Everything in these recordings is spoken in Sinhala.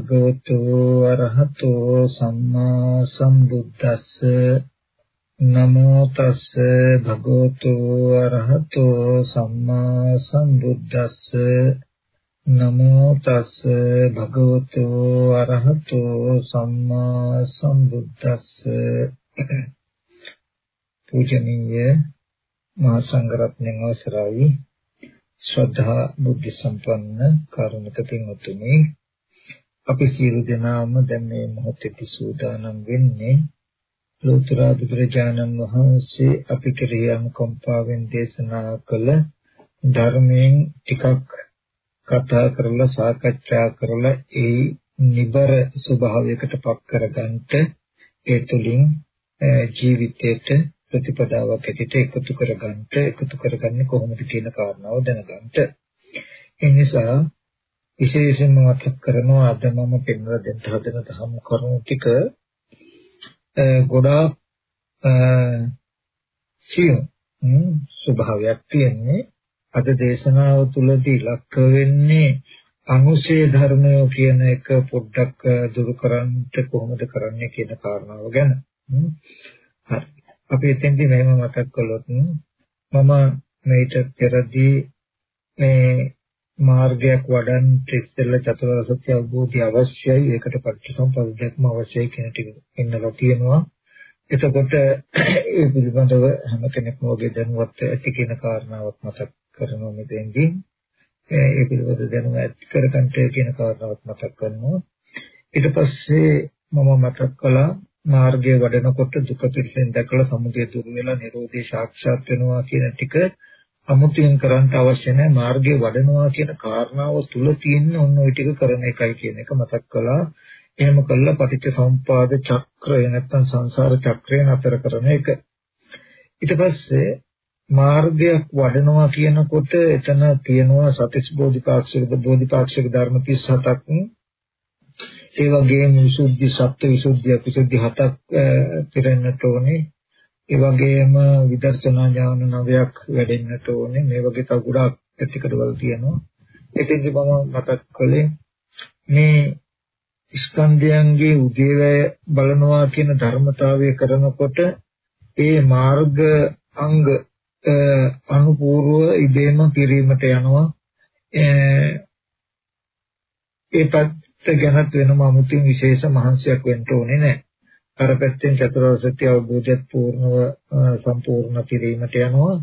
තස්ස භගවතු අරහතෝ සම්මා සම්බුද්දස්ස. නමෝ තස්ස භගවතු අරහතෝ සම්මා සම්බුද්දස්ස. නමෝ තස්ස භගවතු අරහතෝ සම්මා සම්බුද්දස්ස. පූජනීය මහා සංඝරත්නයන් අවසරයි. ශ්‍රද්ධා බුද්ධ සම්පන්න කාරුණික පින්වත්නි අපි සියලු දෙනාම දැන් මේ මොහොතේ සූදානම් වෙන්නේ ලෝතර බුදුරජාණන් වහන්සේ අපි කෙරෙහි අනුකම්පාවෙන් දේශනා කළ ධර්මයෙන් ටිකක් කතා කරලා සාකච්ඡා කරලා ඒ නිබර ස්වභාවයකට පත් කරගන්නට ඒ තුලින් ජීවිතයට ප්‍රතිපදාවක් ඇටියට එකතු කරගන්න එකතු කරගන්නේ කොහොමද කියන කාරණාව දැනගන්න. ඒ නිසා විශේෂයෙන්ම මතක් කරනවා අද මම පෙන්වලා දෙන්න හදන ධර්ම කරුණු ටික ගොඩාක් සියුම් ස්වභාවයක් තියෙන්නේ අද දේශනාව තුළදී ලක්ක වෙන්නේ අනුශය ධර්මය කියන එක පොඩ්ඩක් දුරු කරන්නට කොහොමද කරන්නේ කියන කාරණාව ගැන. හරි. අපි එතෙන්දී මෙහෙම මතක් කළොත් මම මේට පෙරදී මේ මාර්ගයක් වඩන් ඉස්සෙල්ලා චතුරාර්ය සත්‍ය අවබෝධය අවශ්‍යයි. ඒකට පටිච්චසමුප්පාදයක්ම අවශ්‍යයි කියන ටික ඉන්නලා තියෙනවා. එතකොට ඒ පිළිබඳව හැම කෙනෙක්ම වගේ දැනුවත් ඇති කියන කාරණාවක් මතක් කරනවා මෙතෙන්දී. ඒ පිළිබඳව දැනුම ඇති කරගන්න කියන කාරණාවක් මතක් කරනවා. ඊට පස්සේ මම මතක් කළා මාර්ගය වඩනකොට දුක පිළිසෙන් දැකලා සමුදය දුරු වෙලා නිරෝධය සාක්ෂාත් වෙනවා කියන ටික. අමුතුවෙන් කරන්න අවශ්‍ය නැහැ. මාර්ගය වඩනවා කියන කාරණාව තුල තියෙන ඔන්න ওই ටික කරන එකයි කියන එක මතක් කළා. එහෙම කළා පටිච්ච සමුපාද චක්‍රය නැත්තම් සංසාර චක්‍රය නතර කරන එක. ඊට පස්සේ මාර්ගයක් වඩනවා කියනකොට එතන තියෙනවා සතිස් බෝධිපාක්ෂික බෝධිපාක්ෂික ධර්ම 37ක් ඒ වගේම විසුද්ධි සත්‍ය විසුද්ධි අතිසුද්ධි හතක් පිරෙන්නට ඕනේ. ඒ වගේම විදර්ශනා ඥාන නවයක් වැඩෙන්නට ඕනේ. මේ වගේ තව ගොඩාක් පැතිකඩවල තියෙනවා. එතෙන්දි මම මතක් කළේ මේ ස්කන්ධයන්ගේ උදේවැය බලනවා කියන ධර්මතාවය කරනකොට ඒ මාර්ග අංග අනුපූර්ව ඉබේම පිරීමට යනවා ඒ ගැනත් වෙනම 아무තින් විශේෂ මහන්සියක් වෙන්න ඕනේ නැහැ. අර පැත්තෙන් චතුරාර්ය සත්‍ය අවබෝධයත් පූර්ණව සම්පූර්ණ කිරීමට යනවා.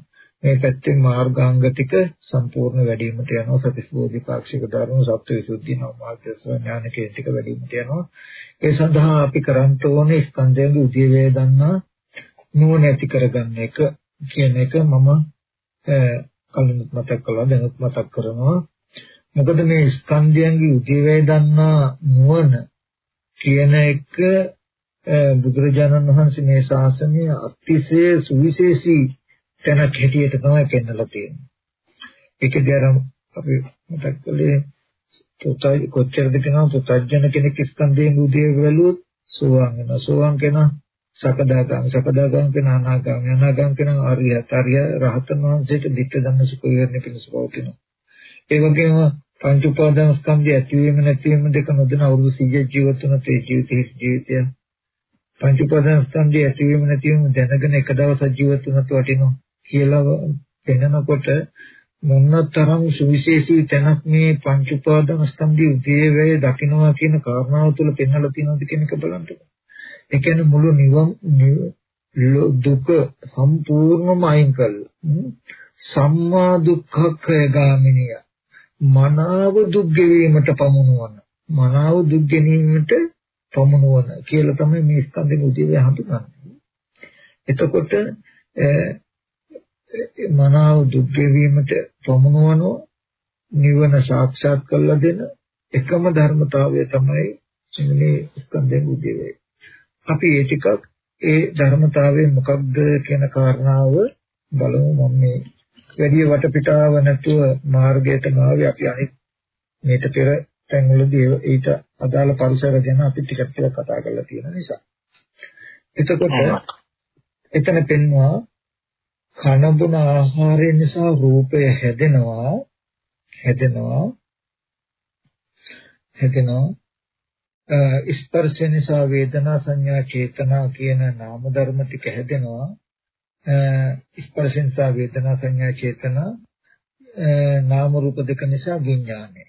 මේ පැත්තෙන් මාර්ගාංග ටික සම්පූර්ණ වැඩිවීමට යනවා. සතිස් බෝධිපාක්ෂික ධර්ම සත්‍යවිසුද්ධි නවමාර්ගස ඥාන කියන ටික වැඩිවීමට යනවා. ඒ සඳහා අපි කරන්න ඕනේ ස්කන්ධයන්ගේ උදේ වේදන්නා නුවණ ඇති කරගන්න එක කියන එක මම කලින් මතක් කළා දැනුත් මතක් කරනවා. මොකද මේ ස්කන්ධයන්ගේ උදේවැය දන්නා නුවණ කියන එක බුදුරජාණන් වහන්සේ මේ ශාසනය අතිශය සුවිශේෂී තැනක් හැටියට තමයි පෙන්වලා තියෙන්නේ. ඒකදී අර අපි මතක් කළේ තොතයි කොච්චරද කියනවා තොතජන කෙනෙක් ස්කන්ධයෙන් උදේ වැළුවොත් සෝවාන් වෙනවා. සෝවාන් කෙනා සකදාගාමී සකදාගාමී කෙනා අනාගාමී අනාගාමී කෙනා ආර්යයත් ආර්ය රහතන් වහන්සේට ධිට්ඨ ධම්ම සුඛ විහරණය පිණිස පවතිනවා. ඒ වගේම පංච උපාදාන ස්කන්ධය ඇතිවීම නැතිවීම දෙක නොදැන අවුරුදු 100 ජීවත් වුණ තේ ජීවිතේ ජීවිතය පංච උපාදාන ස්කන්ධය ඇතිවීම නැතිවීම දැනගෙන එක දවසක් ජීවත් වුණත් වටිනවා කියලා පෙන්නකොට මොනතරම් සුවිශේෂී තැනක් මේ පංච උපාදාන ස්කන්ධය උදේවැය දකින්නවා කියන කාරණාව තුළ පෙන්වලා තියෙනවද කියන එක බලන්න. ඒ කියන්නේ මුළු නිවන් දුක සම්පූර්ණම අයින් කළා. සම්මා දුක්ඛය ගාමිනිය මනාව දුක් ගෙවීමට පමුණුවන මනාව දුක් ගැනීමට පමුණුවන කියලා තමයි මේ ස්කන්ධෙ උදේවේ හඳුනන්නේ. එතකොට මනාව දුක් ගෙවීමට පමුණුවන නිවන සාක්ෂාත් කරලා දෙන එකම ධර්මතාවය තමයි මේ ස්කන්ධෙ උදේවේ. අපි ඒ ටිකක් ඒ ධර්මතාවය මොකක්ද කියන කාරණාව බලමු මම මේ වැඩි වටපිටාව නැතුව මාර්ගයටම ආවේ අපි අනිත් මේට පෙර තැන්වලදී ඊට අදාළ පරිසර ගැන අපි ටිකක් ටිකක් කතා කරලා තියෙන නිසා. එතකොට එතන පෙන්වනවා කනබුන ආහාරය නිසා රූපය හැදෙනවා හැදෙනවා හැදෙනවා. ස්පර්ශ නිසා වේදනා සංඥා චේතනා කියන නාම ධර්ම ටික හැදෙනවා. ස්පර්ශ නිසා වේදනා සංඥා චේතනා. නාම රූප දෙක නිසා විඥානය.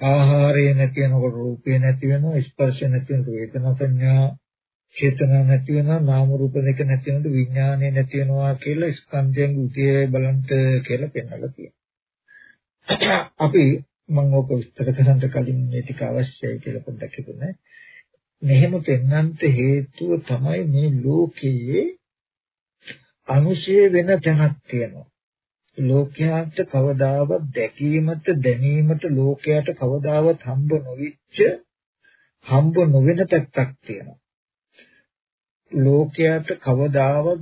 ආහාරය නැති වෙනකොට රූපේ නැති වෙනවා ස්පර්ශ නැති වෙනකොට වේදනා සංඥා චේතනා නැති වෙනවා නාම රූප දෙක නැති වෙනකොට විඥානය නැති වෙනවා කියලා ස්කන්ධයන් උදේ බලන්ට කියලා පෙන්නලා තියෙනවා. අපි මම ඕක විස්තර කරන්න කලින් මේ ටික අවශ්‍යයි කියලා පොඩ්ඩක් හිතුනේ. මෙහෙම පෙන්වන්නට හේතුව තමයි මේ ලෝකයේ අනුශය වෙන තැනක් තියෙනවා. ලෝකයාට කවදාවත් දැකීමට දැනීමට ලෝකයාට කවදාවත් හම්බ නොවිච්ච හම්බ නොවන පැත්තක් තියෙනවා. ලෝකයාට කවදාවත්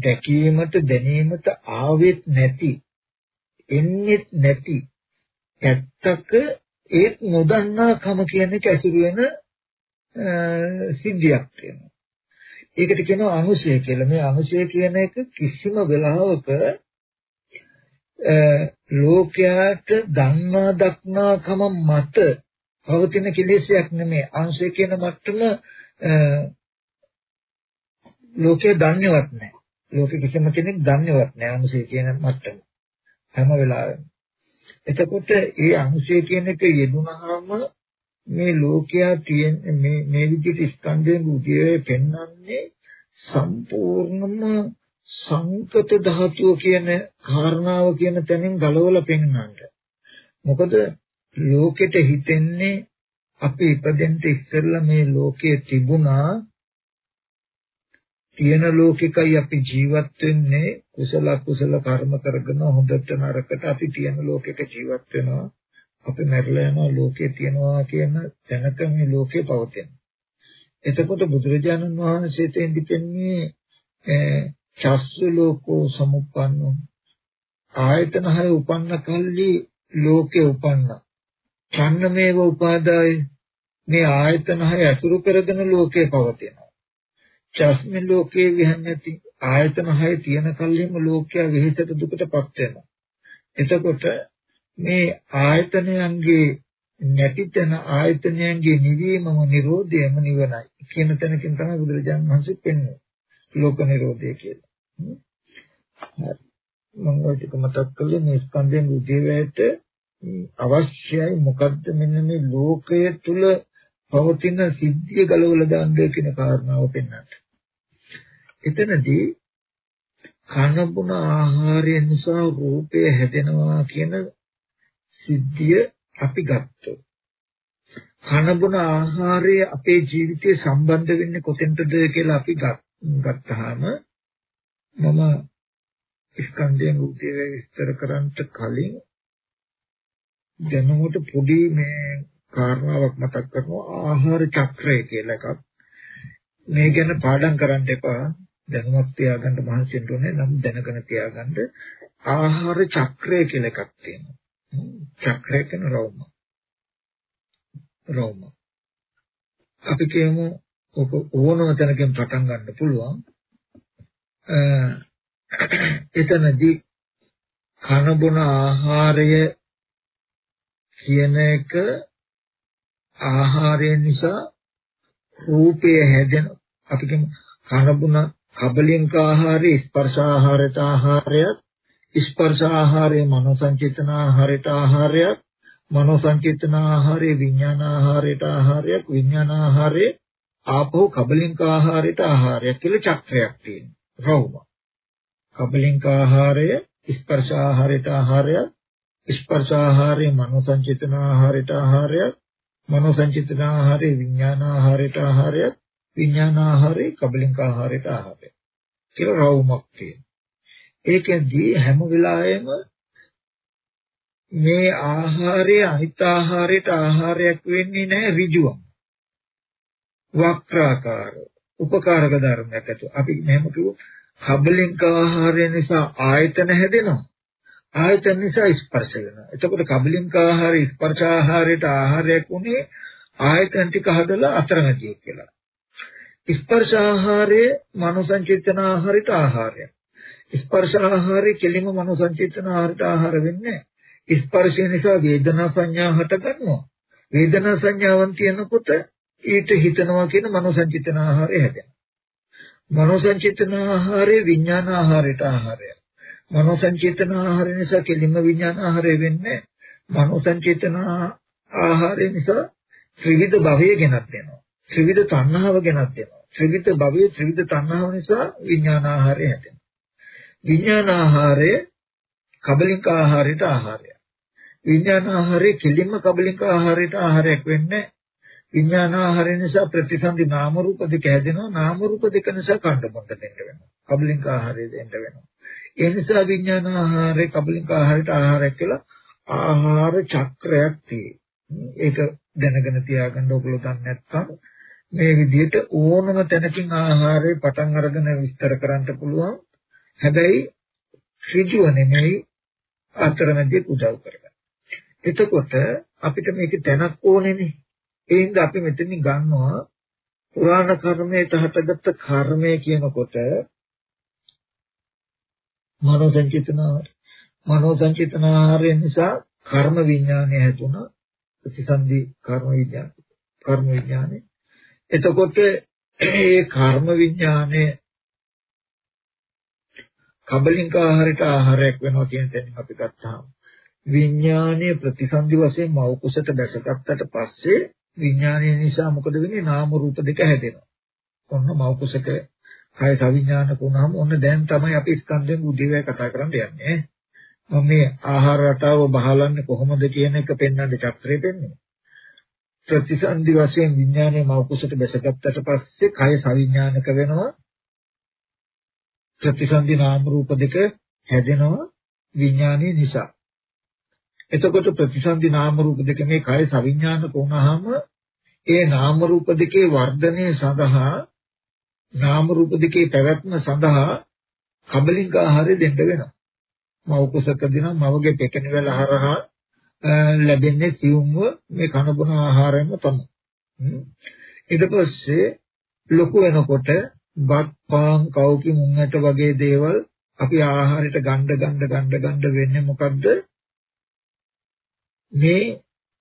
දැකීමට දැනීමට ආවෙත් නැති එන්නේත් නැති පැත්තක ඒත් නොදන්නා කම කියන එක ඇසුරු වෙන සිද්ධියක් තියෙනවා. ඒකට කියනවා අනුශය කියලා. මේ අනුශය කියන එක කිසිම වෙලාවක ලෝකයාට දන්නා දක්නා කම මත පවතින කෙලෙසයක් නෙමෙයි. අංශය කියන මට්ටම ලෝකයේ දන්නේවත් නැහැ. ලෝකෙ කිසිම කෙනෙක් දන්නේවත් නැහැ අංශය කියන මට්ටම. හැම වෙලාවෙම. එතකොට ඒ අංශය කියන එක යෙදුනහම මේ ලෝකයා තියෙන මේ මේ විදිහට ස්කන්ධයෙන් උදේ පෙන්වන්නේ සම්පූර්ණම සංකත ධාතුව කියන කාරණාව කියන තැනින් ගලවලා පෙන්වන්නට. මොකද ලෝකෙට හිතෙන්නේ අපි ඉපදෙන්න ඉස්සෙල්ලා මේ ලෝකයේ තිබුණා තියෙන ලෝකිකයි අපි ජීවත් වෙන්නේ කුසල කුසල කර්ම කරගෙන හොඳට නරකට අපි තියෙන ලෝකෙක ජීවත් වෙනවා අපි මැරලා යනවා ලෝකේ තියනවා කියන තැනක මේ ලෝකේ පවතින. එතකොට බුදුරජාණන් වහන්සේ තෙන්දි පෙන්නේ චස්සු ලෝකෝ සමුප්පන්නෝ ආයතන හය උපන්න කල්ලි ලෝකේ උපන්න. ඡන්නමේව උපාදාය මේ ආයතන හය අසුරු කරගෙන ලෝකේ පවතිනවා. චස්මින් ලෝකේ විහන්නති ආයතන හය තියෙන කල්ලිම ලෝකයා වෙහෙසට දුකටපත් වෙනවා. එතකොට මේ ආයතනයන්ගේ නැතිතන ආයතනයන්ගේ නිවීමම නිරෝධයම නිවනයි කියන තැනකින් තමයි බුදුරජාණන් වහන්සේ පෙන්වන්නේ ලෝක නිරෝධය කියලා. මම ඔය ටික මතක් කළේ මේ ස්කන්ධයෙන් උදේවැයට අවශ්‍යයි මොකද්ද මෙන්න මේ ලෝකය තුල පවතින සිද්ධිය ගලවලා දාන්න කියන කාරණාව පෙන්වන්නට. එතනදී කන බොන ආහාරය නිසා රූපය හැදෙනවා කියන සිද්ධිය අපි ගත්තොත් කන බොන ආහාරය අපේ ජීවිතේ සම්බන්ධ වෙන්නේ කොතෙන්ටද කියලා අපි ගත්තාම මම ස්කන්ධයන් උදේ විස්තර කරන්නට කලින් දැනුමට පොඩි මේ කාරණාවක් මතක් කරනවා. ආහාර චක්‍රය කියලා එකක්. මේ ගැන පාඩම් කරන්න එපා. දැනුමක් තියාගන්න මහන්සි වෙන්න ඕනේ නම් දැනගෙන තියාගන්න. ආහාර චක්‍රය කියලා එකක් තියෙනවා. චක්‍රය කියන රෝම. රෝම. අපි කියමු ඔක ඕනම තැනකින් පටන් ගන්න පුළුවන්. එතනදී කන බොන ආහාරය කියන එක ආහාරය නිසා රූපය හැදෙන අපි කියමු කන බොන කබලින්ක ආහාරය ස්පර්ශ ආහාරයට ආහාරයක් ස්පර්ශ ආහාරයේ මනෝ සංචේතන ආහාරයට ආහාරයක් මනෝ සංචේතන ආහාරයේ විඥාන ආහාරයට ආහාරයක් විඥාන ආහාරයේ ආපහු කබලින්ක ආහාරයට ආහාරයක් කියලා චක්‍රයක් තියෙනවා. රවුම කබලින්ක ආහාරය ස්පර්ශ ආහාරයට ආහාරයක් ස්පර්ශ ආහාරයේ මනෝ සංචේතන ආහාරයට ආහාරයක් මනෝ සංචේතන ආහාරයේ විඥාන ආහාරයට ආහාරයක් විඥාන ආහාරයේ කබලින්ක ආහාරයට ආහාරයක් කියලා රවුමක් තියෙනවා. ඒකෙන්දී හැම වෙලාවෙම මේ ආහාරය අනිත් ආහාරයට ආහාරයක් වෙන්නේ නැහැ ඍජුවම. වක්‍රාකාර උපකාරක ධර්මයක් ඇතු. අපි මෙහෙම කිව්වොත් කබලින්ක ආහාරය නිසා ආයතන හැදෙනවා. ආයතන නිසා ස්පර්ශ වෙනවා. එතකොට කබලින්ක ආහාරය ස්පර්ශ ආහාරයට ආහාරයක් උනේ ආයතන ටික හදලා අතරමැදිය කියලා. ස්පර්ශ ආහාරයේ මනෝසංචේතන ආහාරයට ආහාරයක්. ස්පර්ශ ආහාරය කෙලින්ම මනෝ සංචේතන ආහාරට ආහාර වෙන්නේ ස්පර්ශය නිසා වේදනා සංඥා හට ගන්නවා වේදනා සංඥාවන් තියෙනකොට ඊට හිතනවා කියන මනෝ සංචිතන ආහාරය හැදෙනවා. මනෝ සංචිතන ආහාරය විඥාන ආහාරයට ආහාරය. මනෝ සංචිතන ආහාරය නිසා කෙලින්ම විඥාන ආහාරය වෙන්නේ. මනෝ සංචිතන ආහාරය නිසා ත්‍රිවිධ භවය ගෙනත් දෙනවා. ත්‍රිවිධ තණ්හාව ගෙනත් දෙනවා. ත්‍රිවිධ භවයේ ත්‍රිවිධ තණ්හාව නිසා විඥාන ආහාරය හැදෙනවා. විඥාන ආහාරය කබලික ආහාරයට ආහාරය. විඥාන ආහාරය කෙලින්ම කබලික ආහාරයට ආහාරයක් වෙන්නේ විඥාන ආහාරය නිසා ප්‍රතිසන්දි නාම රූප දෙක හැදෙනවා. නාම රූප දෙක නිසා කණ්ඩ මොණ්ඩ දෙන්න වෙනවා. කබලික ආහාරය දෙන්න වෙනවා. ඒ නිසා විඥාන ආහාරය කබලික ආහාරයට ආහාරයක් කියලා ආහාර චක්‍රයක් තියෙනවා. ඒක දැනගෙන තියාගන්න ඕගොල්ලෝ දන්නේ නැත්නම් මේ විදිහට ඕනම තැනකින් ආහාරය පටන් අරගෙන විස්තර කරන්න පුළුවන්. හැබැයි ඍජුව නෙමෙයි අතරමැදි උදව් කරගන්න. එතකොට අපිට මේක දැනක් ඕනේනේ. ඒ හින්දා අපි මෙතනින් ගන්නවා පුරාණ කර්මයට හටගත්ත කර්මය කියනකොට මනෝ සංචිතනාර මනෝ සංචිතනාරය නිසා කර්ම විඥානය හැදුණා. ප්‍රතිසන්දි කර්ම විඥාන කර්ම විඥානය. එතකොට ඒ කර්ම විඥානය කබලින්ක ආහාරයට ආහාරයක් වෙනවා කියන තැනින් අපි ගත්තාම විඥානීය ප්‍රතිසන්දි වශයෙන් මව කුසට දැසගත්තට පස්සේ විඥානය නිසා මොකද වෙන්නේ නාම රූප දෙක හැදෙනවා. ඔන්න මව කුසක කය සවිඥානික වුණාම ඔන්න දැන් තමයි අපි ස්කන්ධයෙන් උදේවැය කතා කරන්න යන්නේ. මම මේ ආහාර රටාව බහලන්නේ කොහොමද කියන එක පෙන්වන්න චක්‍රය දෙන්නේ. ප්‍රතිසන්දි වශයෙන් විඥානයේ මව කුසට බැසගත්තට පස්සේ කය සවිඥානික වෙනවා. ප්‍රතිසන්දි නාම රූප දෙක හැදෙනවා විඥානයේ නිසා. එතකොට ප්‍රතිසන්දි නාම රූප දෙක මේ කය සවිඥානික වුණාම ඒ නාම රූප දෙකේ වර්ධනය සඳහා නාම රූප දෙකේ පැවැත්ම සඳහා කබලින්ක ආහාරය දෙන්න වෙනවා. මව කුසකදී නම් මවගේ පෙකණිවල හරහා ලැබෙන්නේ සියුම්ව මේ කන බොන ආහාරයම තමයි. ඊට පස්සේ ලොකු වෙනකොට බත් පාන් කවුකි මුංගට වගේ දේවල් අපි ආහාරයට ගන්න ගන්න ගන්න ගන්න වෙන්නේ මොකද්ද? මේ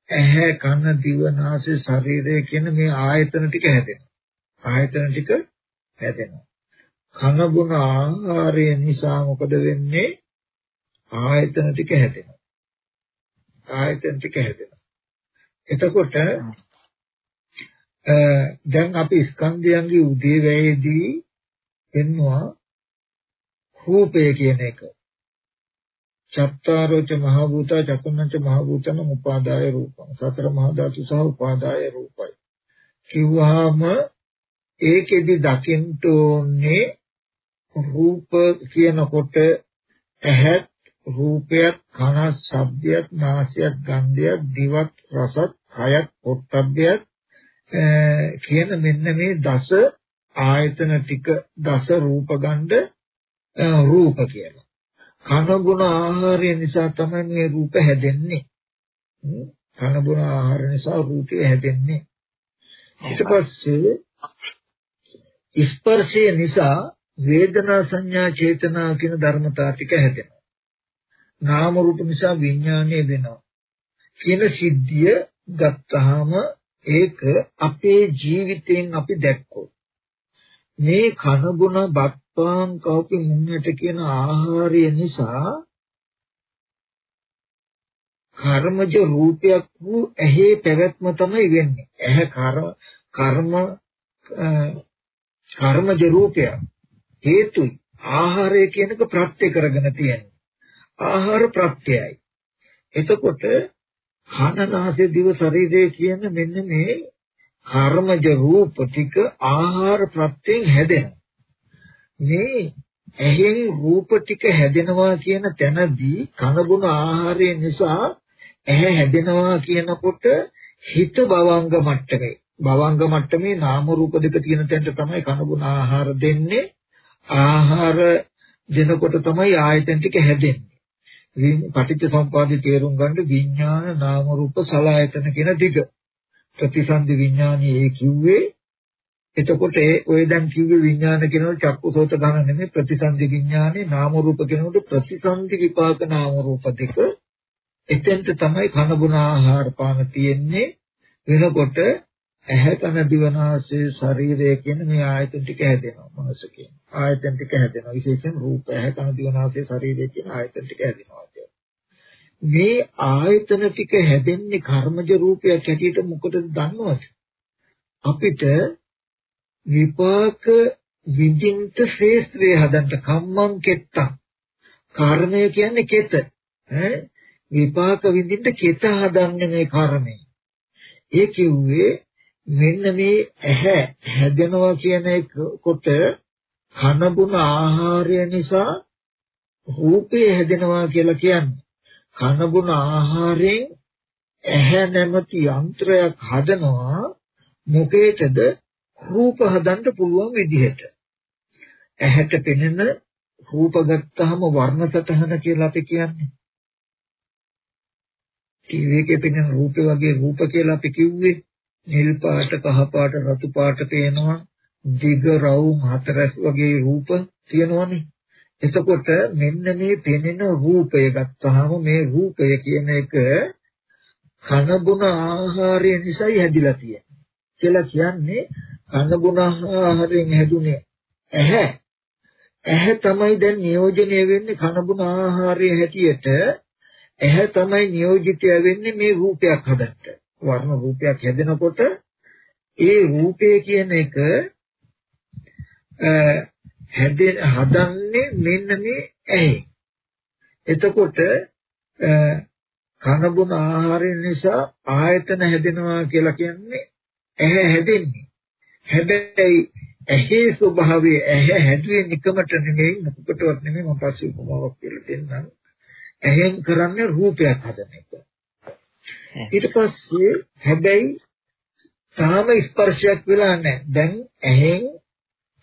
ඇහැ කන දිව නාසය ශරීරය කියන මේ ආයතන ටික හැදෙනවා. ආයතන ටික හැදෙනවා. කන බොන ආහාරය නිසා මොකද වෙන්නේ? ආයතන ටික හැදෙනවා. ආයතන ටික හැදෙනවා. එතකොට දැන් අපි ස්කන්ධයන්ගේ උදේවැයේදී එන්නවා රූපය කියන එක. චත්තාරෝච මහ භූතා චතුන්නච මහ භූතන උපාදාය රූපං. සතර මහා ධාතු සහ උපාදාය රූපයි. කිව්වහම ඒකෙදි දකින්න ඕනේ රූප කියනකොට ඇහත් රූපයක් කන ශබ්දයක් නාසයක් ගන්ධයක් දිවක් රසත් කයත් පොට්ටබ්බයක් කියන මෙන්න මේ දස ආයතන ටික දස රූප ගණ්ඩ රූප කියලා. කන බොන ආහාරය නිසා තමයි මේ රූප හැදෙන්නේ. කන බොන ආහාර නිසා රූපය හැදෙන්නේ. ඊට පස්සේ ස්පර්ශය නිසා වේදනා සංඥා චේතනා කියන ධර්මතා ටික හැදෙනවා. නාම රූප නිසා විඥානය වෙනවා. කියන සිද්ධිය ගත්තාම ඒක අපේ ජීවිතයෙන් අපි දැක්කොත් මේ කන බොන බත් පාන් කෝපි මුන්නට කියන ආහාරය නිසා කර්මජ රූපයක් වූ ඇහි පැවැත්ම තමයි වෙන්නේ. ඇහැ කර්ම කර්ම කර්මජ රූපය හේතුයි. ආහාරය කියනක ප්‍රත්‍ය කරගෙන තියෙන්නේ. ආහාර ප්‍රත්‍යයයි. එතකොට කනනාසය දිව ශරීරය කියන මෙන්න මේ කර්මජ රූප ටික ආහාර ප්‍රත්‍යයෙන් හැදෙනවා. මේ ඇහෙන් රූප ටික හැදෙනවා කියන තැනදී කනබුන ආහාරය නිසා ඇහැ හැදෙනවා කියනකොට හිත භවංග මට්ටමේ. භවංග මට්ටමේ නාම රූප දෙක තියෙන තැනට තමයි කනබුන ආහාර දෙන්නේ. ආහාර දෙනකොට තමයි ආයතන ටික හැදෙන්නේ. පටිච්ච සම්පදාය තේරුම් ගන්න විඥාන නාම රූප සලආයතන කියන දිග ප්‍රතිසන්දි විඥානයේ ඒ කිව්වේ එතකොට ඒ ඔය දැන් කිව්වේ විඥාන කියනකොට චක්කුසෝත ගන්න නෙමෙයි ප්‍රතිසන්දි විඥානේ නාම රූප කියනකොට ප්‍රතිසන්දි විපාක නාම රූප දෙක. එතෙන්ට තමයි කන බුන ආහාර පාන තියෙන්නේ. වෙනකොට ඇහැ කන දිවනාසය ශරීරය කියන මේ ආයතන ටික හැදෙනවා මනස කියන. ආයතන ටික හැදෙනවා. විශේෂයෙන් රූප ඇහැ කන දිවනාසය ශරීරය කියන ආයතන ටික හැදෙනවා මේ ආයතන ටික හැදෙන්නේ කර්මජ රූපයක් හැටියට මොකටද දන්නවද? අපිට විපාක විඳින්ත ශේස්ත්‍රය හදන්න කම්මං කෙත්තං. කර්මය කියන්නේ කෙත. ඈ? විපාක විඳින්න කෙත හදන්නේ මේ කර්මය. ඒ කිව්වේ මෙන්න මේ ඇහැ හැදෙනවා කියන කොට කනබුන ආහාරය නිසා රූපේ හැදෙනවා කියලා කියන්නේ. කනබුන ආහාරයෙන් ඇහැ නැමැති යන්ත්‍රයක් හදනවා. මොකේද රූප හදන්න පුළුවන් විදිහට. ඇහැට පෙනෙන රූප ගත්තාම වර්ණ සතහන කියලා අපි කියන්නේ. ටීවී එකේ පෙනෙන රූප වගේ රූප කියලා අපි කිව්වේ. නිල් පාට කහ පාට රතු පාට පේනවා. දිග රවුම් හතරස් වගේ රූප තියෙනවනේ. එතකොට මෙන්න මේ පෙනෙන රූපය ගත්තාම මේ රූපය කියන එක කන බොන ආහාරය නිසායි හැදිලා තියෙන්නේ. කියලා කියන්නේ කන බොන ආහාරයෙන් හැදුනේ ඇහැ ඇහැ තමයි දැන් නියෝජනය වෙන්නේ කන බොන ආහාරයේ හැටියට ඇහැ තමයි නියෝජිතය වෙන්නේ මේ රූපයක් හදන්න. වර්ණ රූපයක් හැදෙනකොට ඒ රූපය කියන එක හැදෙන හදන්නේ මෙන්න මේ ඇහි. එතකොට කන බොන ආහාරය නිසා ආයතන හැදෙනවා කියලා කියන්නේ ඇහැ හැදෙන්නේ. හැබැයි ඇහි ස්වභාවය ඇහැ හැදුවේ නිකමට නෙමෙයි මොකටවත් නෙමෙයි මම පස්සේ උපමාවක් කියලා දෙන්නම්. ඇහෙන් කරන්නේ රූපයක් හදන එක. ඊට පස්සේ හැබැයි තාම ස්පර්ශයක් වෙලා නැහැ. දැන් ඇහෙන්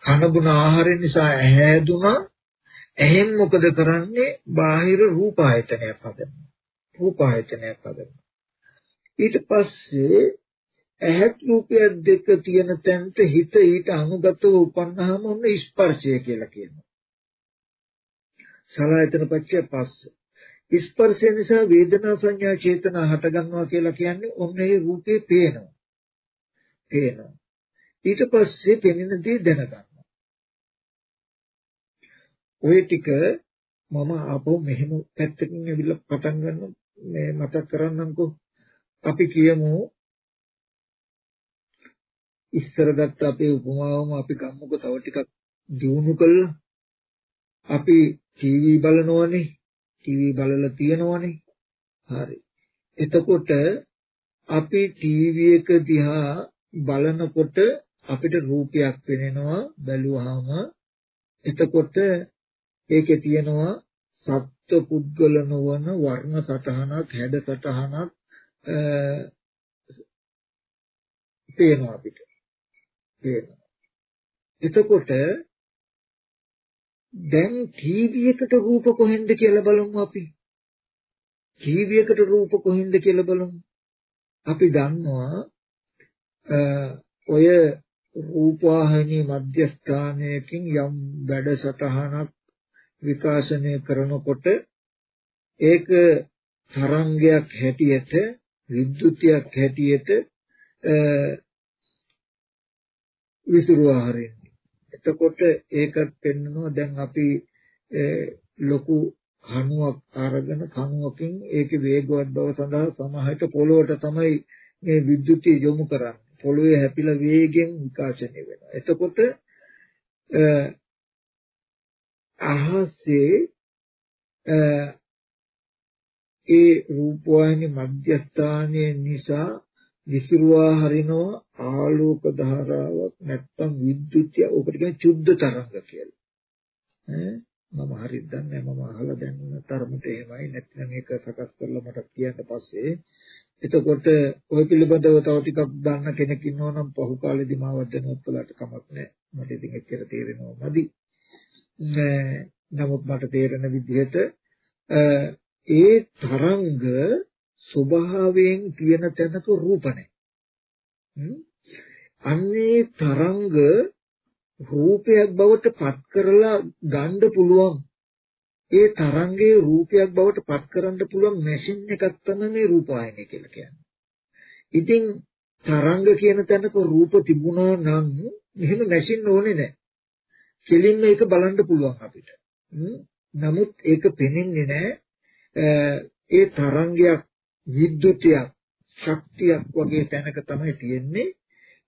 කනබුන ආහාරය නිසා ඇහැ දුනා. ඇහෙන් මොකද කරන්නේ? බාහිර රූප ආයතනයක් හදනවා. රූප ආයතනයක් හදනවා. ඊට පස්සේ ඇහත් රූපය දෙක තියෙන තැනට හිත ඊට අනුගතව උපන්නාම ඔන්න ස්පර්ශය කියලා කියනවා. සලආයතන පච්චය පස්ස. ස්පර්ශය නිසා වේදනා සංඥා චේතනා හට ගන්නවා කියලා කියන්නේ ඔන්න ඒ රූපේ පේනවා. පේනවා. ඊට පස්සේ පෙනෙන දේ දැනගන්නවා. ওই ටික මම ආපහු මෙහෙම පැත්තකින් ඇවිල්ලා පටන් ගන්න මේ මතක් කරන්නම්කෝ. අපි කියමු ඉස්සර ගත්ත අපේ උපමාවම අපි ගමුකෝ තව ටිකක් දියුණු කළා. අපි ටීවී බලනවනේ ටීවී බලලා තියෙනවනේ. හරි. එතකොට අපි ටීවී එක දිහා බලනකොට අපිට රූපයක් පෙනෙනවා බැලුවාම එතකොට ඒකේ තියෙනවා සත්ව පුද්ගල නොවන වර්ණ සටහනක් හැඩ සටහනක් පේනවා අපිට පේනවා එතකොට දැන් ටීවී එකට රූප කොහෙන්ද කියලා බලමු අපි. ටීවී එකට රූප කොහෙන්ද කියලා බලමු. අපි දන්නවා ඔය රූපවාහිනී මධ්‍යස්ථානයකින් යම් වැඩසටහනක් විකාශනය කරනකොට ඒක තරංගයක් හැටියට විද්‍යුතියක් හැටියට විසිරුවා හරින්න. එතකොට ඒකත් පෙන්නනවා දැන් අපි ලොකු කණුවක් අරගෙන කණුවකින් ඒකේ වේගවත් බව සඳහා සමහරට පොළොවට තමයි මේ විද්‍යුතිය යොමු කරන්නේ. පොළොවේ හැපිලා වේගෙන් විකාශනය වෙනවා. එතකොට අහසේ ඒ රූපවාහිනී මධ්‍යස්ථානයේ නිසා විසිරුවා හරිනවා ආලෝක ධාරාවක් නැත්තම් විද්‍යුත්ය ඔකට කියන චුද්ධ තරංග කියලා. ඈ මම හරියට දන්නේ මම අහලා දැනුන තරමට එහෙමයි නැත්නම් මේක සකස් කරලා මට කියන්න පස්සේ එතකොට ওই පිළිබඳව තව ටිකක් දන්න කෙනෙක් ඉන්නවා නම් පහු කාලෙදි මාව දැනුවත් කළාට කමක් නැහැ. මට ඉතින් එච්චර තේරෙනවා මදි. නමුත් මට තේරෙන විදිහට ඒ තරංග ස්වභාවයෙන් තියෙන තැනක රූප නැහැ. අන්නේ තරංග රූපයක් බවට පත් කරලා ගන්න පුළුවන්. ඒ තරංගයේ රූපයක් බවට පත් කරන්න පුළුවන් මැෂින් එකක් තමයි මේ රූපවාහිනිය කියලා කියන්නේ. ඉතින් තරංග කියන තැනක රූප තිබුණා නම් මෙහෙම මැෂින් ඕනේ නැහැ. කෙලින්ම ඒක බලන්න පුළුවන් අපිට. නමුත් ඒක පෙනෙන්නේ නැහැ. ඒ තරංගයක් විද්‍යුතයක් ශක්තියක් වගේ තැනක තමයි තියෙන්නේ.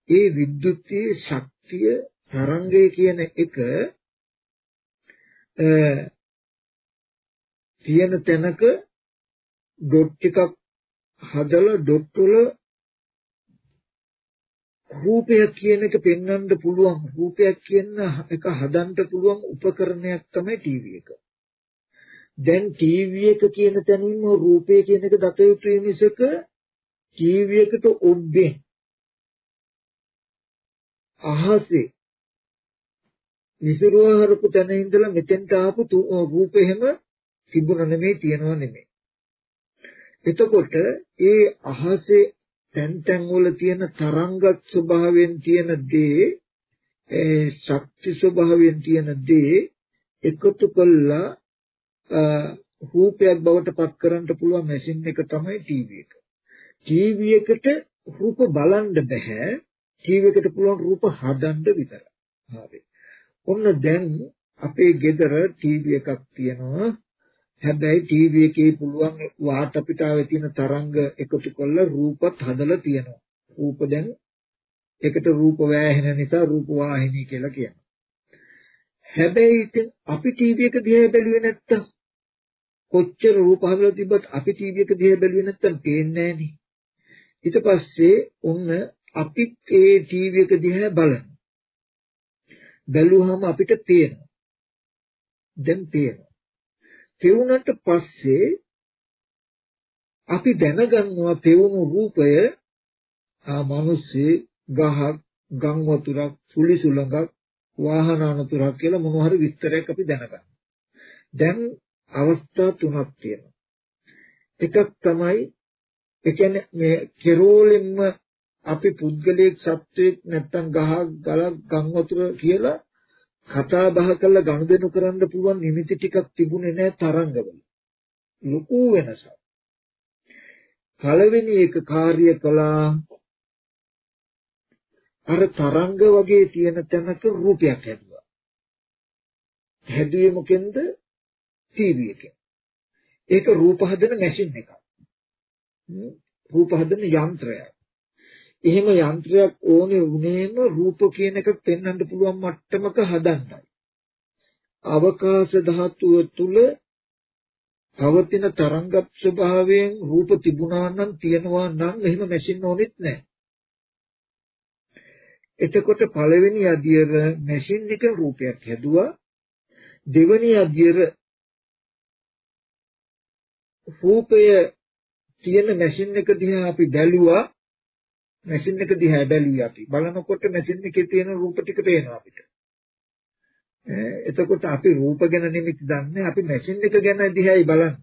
ඒ විද්‍යුත්යේ ශක්තිය තරංගය කියන එක තියෙන තැනක ඩොට් ටිකක් හදලා ඩොට් වල රූපයක් කියන එක පෙන්වන්න පුළුවන් රූපයක් කියන එක හදන්න පුළුවන් උපකරණයක් තමයි ටීවී එක. දැන් ටීවී එක කියන තැනින්ම රූපය කියන එක දත යුතුයි මිසක ටීවී එකට ඔබ්බෙන් අහසේ විසිරුවා හරපු තැන ඉඳලා මෙතෙන්ට ආපු රූප එහෙම තිබුණ නෙමෙයි තියෙනව නෙමෙයි. එතකොට ඒ අහසේ තැන් තැන් වල තියෙන තරංගත් ස්වභාවයෙන් තියෙන දේ ඒ ශක්ති ස්වභාවයෙන් තියෙන දේ එකතු කළා රූපයක් බවට පත් කරන්න පුළුවන් මැෂින් එක තමයි ටීවී එක. ටීවී එකට රූප බලන්න බෑ. ටීවී එකට පුළුවන් රූප හදන්න විතරයි. හරි. ඔන්න දැන් අපේ ගෙදර ටීවී එකක් තියෙනවා. හැබැයි ටීවී එකේ පුළුවන් වාට පිටාවේ තියෙන තරංග එකතු කරලා රූපත් හදලා තියෙනවා. රූප දැන් එකට රූප වෑහෙන නිසා රූප වාහිනී කියලා කියනවා. හැබැයි ඉතින් අපි ටීවී එක දිහා බැලුවේ නැත්තම් කොච්චර රූප හදලා තිබ්බත් අපි ටීවී එක දිහා බැලුවේ නැත්තම් පේන්නේ නැහනේ. ඊට පස්සේ ඔන්න අපි ඒ ටීවී එක දිහා බලන. බැලුවහම අපිට පේනවා. දැන් පේනවා. පෙවුනට පස්සේ අපි දැනගන්නවා පෙවුණු රූපය ආ මිනිස්සේ ගහක් ගම් වතුරක් සුලි සුළඟක් වාහන අනතුරක් කියලා මොන හරි විස්තරයක් අපි දැනගන්නවා. දැන් අවස්ථා තුනක් තියෙනවා. එකක් තමයි ඒ කියන්නේ මේ කෙරෝලෙන්ම අපි පුද්ගලයෙක් සත්වයක් නැත්තම් ගහක් ගලක් ගම් වතුර කියලා කතා බහ කරලා ගනුදෙනු කරන්න පුළුවන් නිමිති ටිකක් තිබුණේ නැහැ තරංගවල. ලොකු වෙනසක්. පළවෙනි එක කාර්ය කළා අර තරංග වගේ තියෙන තැනක රූපයක් හැදුවා. හැදුවේ මොකෙන්ද? ටීවී එකෙන්. ඒක රූප හදන මැෂින් එකක්. රූප හදන යන්ත්‍රයක්. එහෙම යන්ත්‍රයක් ඕනේ වුණේම රූප කියන එක පෙන්වන්න පුළුවන් මට්ටමක හදන්නයි. අවකාශ ධාතුව තුල පවතින තරංග ස්වභාවයෙන් රූප තිබුණා නම් තියනවා නම් එහෙම මැෂින් ඕනෙත් නැහැ. එතකොට පළවෙනි අධ්‍යයර මැෂින් එක රූපයක් හැදුවා දෙවෙනි අධ්‍යයර රූපය තියෙන මැෂින් එක දිහා අපි බැලුවා මැෂින් එක දිහා බැලුවේ අපි. බලනකොට මැෂින් එකේ තියෙන රූප ටික පේනවා අපිට. එතකොට අපි රූප ගැන නිමිති දන්නේ අපි මැෂින් එක ගැන දිහායි බලන්නේ.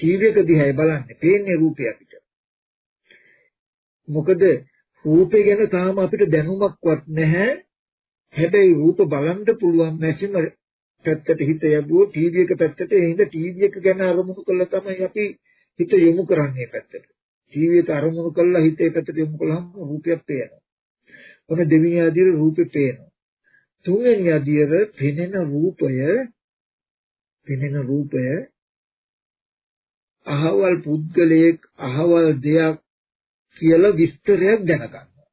ටීවී එක දිහායි බලන්නේ. පේන්නේ රූපය අපිට. මොකද රූපේ ගැන තාම අපිට දැනුමක්වත් නැහැ. හැබැයි රූප බලන්න පුළුවන් මැෂින් පැත්තට හිත යබුවෝ ටීවී එක පැත්තට එහෙනම් ටීවී එක ගැන අරමුණු කළා තමයි අපි හිත යොමු කරන්නේ පැත්තට. ටීවී එක අරමුණු කළා හිතේ පැත්තට යොමු කළාම රූපයක් පේනවා. ඔන්න දෙවෙනි ආදියේ රූපේ පේනවා. තුන්වෙනි ආදියේ පෙනෙන රූපය පෙනෙන රූපය අහවල් පුද්ගලයෙක් අහවල් දෙයක් කියලා විස්තරයක් දැනගන්නවා.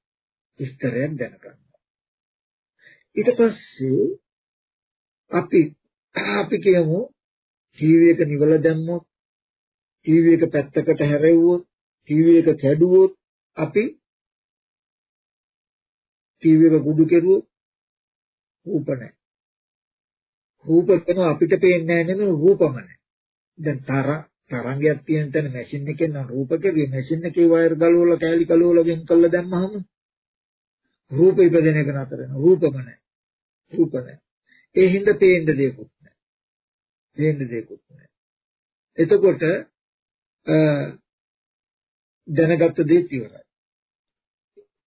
විස්තරයක් දැනගන්නවා. ඊට පස්සේ අපි අපි කියමු ටීවී එක නිවලා දැම්මොත් ටීවී එක පැත්තකට හැරෙව්වොත් ටීවී එක කැඩුවොත් අපි ටීවී එක කුඩු කෙරුවොත් රූප නැහැ. රූප කරන අපිට පේන්නේ නැහැ නෙමෙයි රූපම නැහැ. දැන් තර තරංගයක් තියෙන තැන මැෂින් එකෙන් නම් රූප කෙරුවේ මැෂින් එකේ වයර් ගලවලා කෑලි ගලවලා වෙන් කළා දැම්මහම රූප ඉපදෙන එක නතර වෙනවා. රූපම නැහැ. රූප නැහැ. ඒ හින්දා පේන්න දෙයක්වත් නැහැ. පේන්න දෙයක්වත් නැහැ. එතකොට දැනගත්ත දේත් ඉවරයි.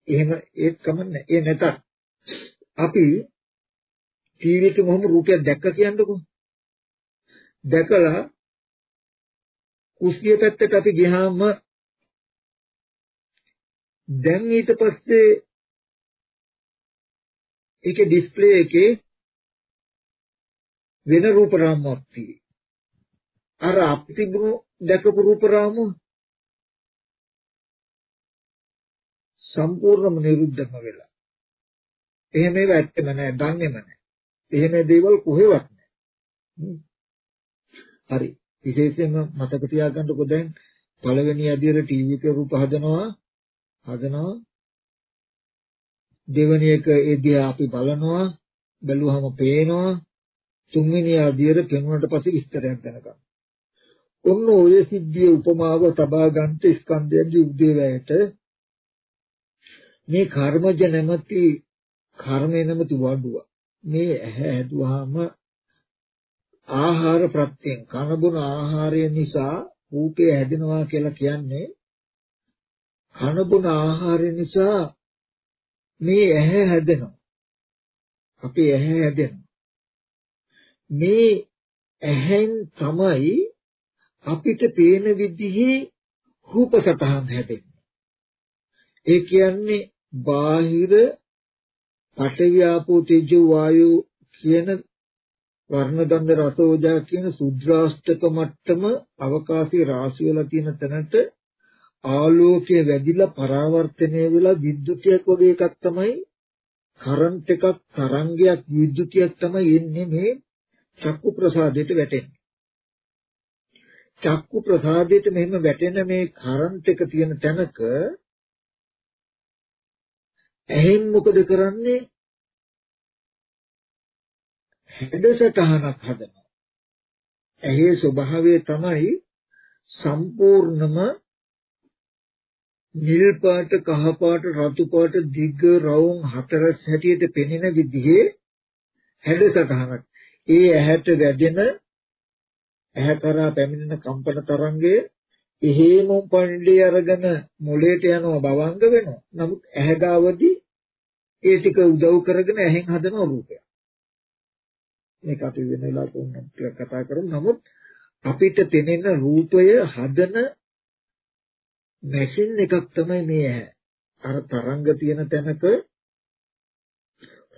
එහෙම ඒත් කමන්නේ. ඒ නැතත් අපි ටීවී එකේ මොහොම රූපයක් දැක්ක කියන්නකෝ. දැකලා කුස්සිය පැත්තට අපි ගියාම දැන් ඊට පස්සේ ඒකේ ඩිස්ප්ලේ එකේ වෙන රූප රාමුවක් තියෙයි. අර අපතිබුණු දැකපු රූප රාමුව සම්පූර්ණම නිරුද්ධම වෙලා. එහෙම ඒවා ඇත්තම නෑ, දන්නේම නෑ. එහෙම දේවල් කොහෙවත් නෑ. හරි. විශේෂයෙන්ම මතක තියාගන්නකො දැන් පළවෙනි අදියර ටීවී එකේ රූප හදනවා හදනවා දෙවෙනි එක ඒ දිහා අපි බලනවා බැලුවහම පේනවා තුන්වෙනි අදියර පෙනුනට පස්සේ විස්තරයක් දැනගන්න. ඔන්න ඔය සිද්ධිය උපමාව තබා ගන්නට ස්කන්ධයන්ගේ උදේවැයට මේ කර්මජ නැමැති කර්මය නැමැති වඩුව. මේ ඇහැ හැදුවාම ආහාර ප්‍රත්‍යයෙන් කනබුන ආහාරය නිසා රූපය හැදෙනවා කියලා කියන්නේ කනබුන ආහාරය නිසා මේ ඇහැ හැදෙනවා. අපේ ඇහැ හැදෙනවා. මේ ඇහෙන් තමයි අපිට පේන විදිහේ රූප සටහන් හැදෙන්නේ. ඒ කියන්නේ බාහිර පඨවි ආපෝ තේජෝ වායෝ කියන වර්ණගන්ධ රසෝජා කියන සුද්‍රාෂ්ටක මට්ටම අවකාශයේ රාශි වෙලා තියෙන තැනට ආලෝකය වැඩිලා පරාවර්තනය වෙලා විද්‍යුතියක් වගේ එකක් තමයි කරන්ට් එකක් තරංගයක් විද්‍යුතියක් තමයි එන්නේ මේ චක්කු ප්‍රසාදයට වැටෙන්නේ. චක්කු ප්‍රසාදයට මෙහෙම වැටෙන මේ කරන්ට් එක තියෙන තැනක ඇහෙන් මොකද කරන්නේ? හැඩසටහනක් හදනවා. ඇහි ස්වභාවය තමයි සම්පූර්ණම නිල් පාට කහ පාට රතු පාට දිග රවුම් හතරස් හැටියට පෙනෙන විදිහේ හැඩසටහනක්. ඒ ඇහැට වැදෙන ඇහැ කරා පැමිණෙන කම්පන තරංගය එහෙම පණ්ඩේ අරගෙන මොලේට යනවා බවංග වෙනවා. නමුත් ඇහැ ගාවදී ඒ ටික උදව් කරගෙන ඇහෙන් හදන රූපයක්. මේක අපි වෙන වෙලාවක උන්නම් කතා කරමු. නමුත් අපිට පෙනෙන රූපය හදන මැෂින් එකක් තමයි මේ ඇහැ. අර තරංග තියෙන තැනක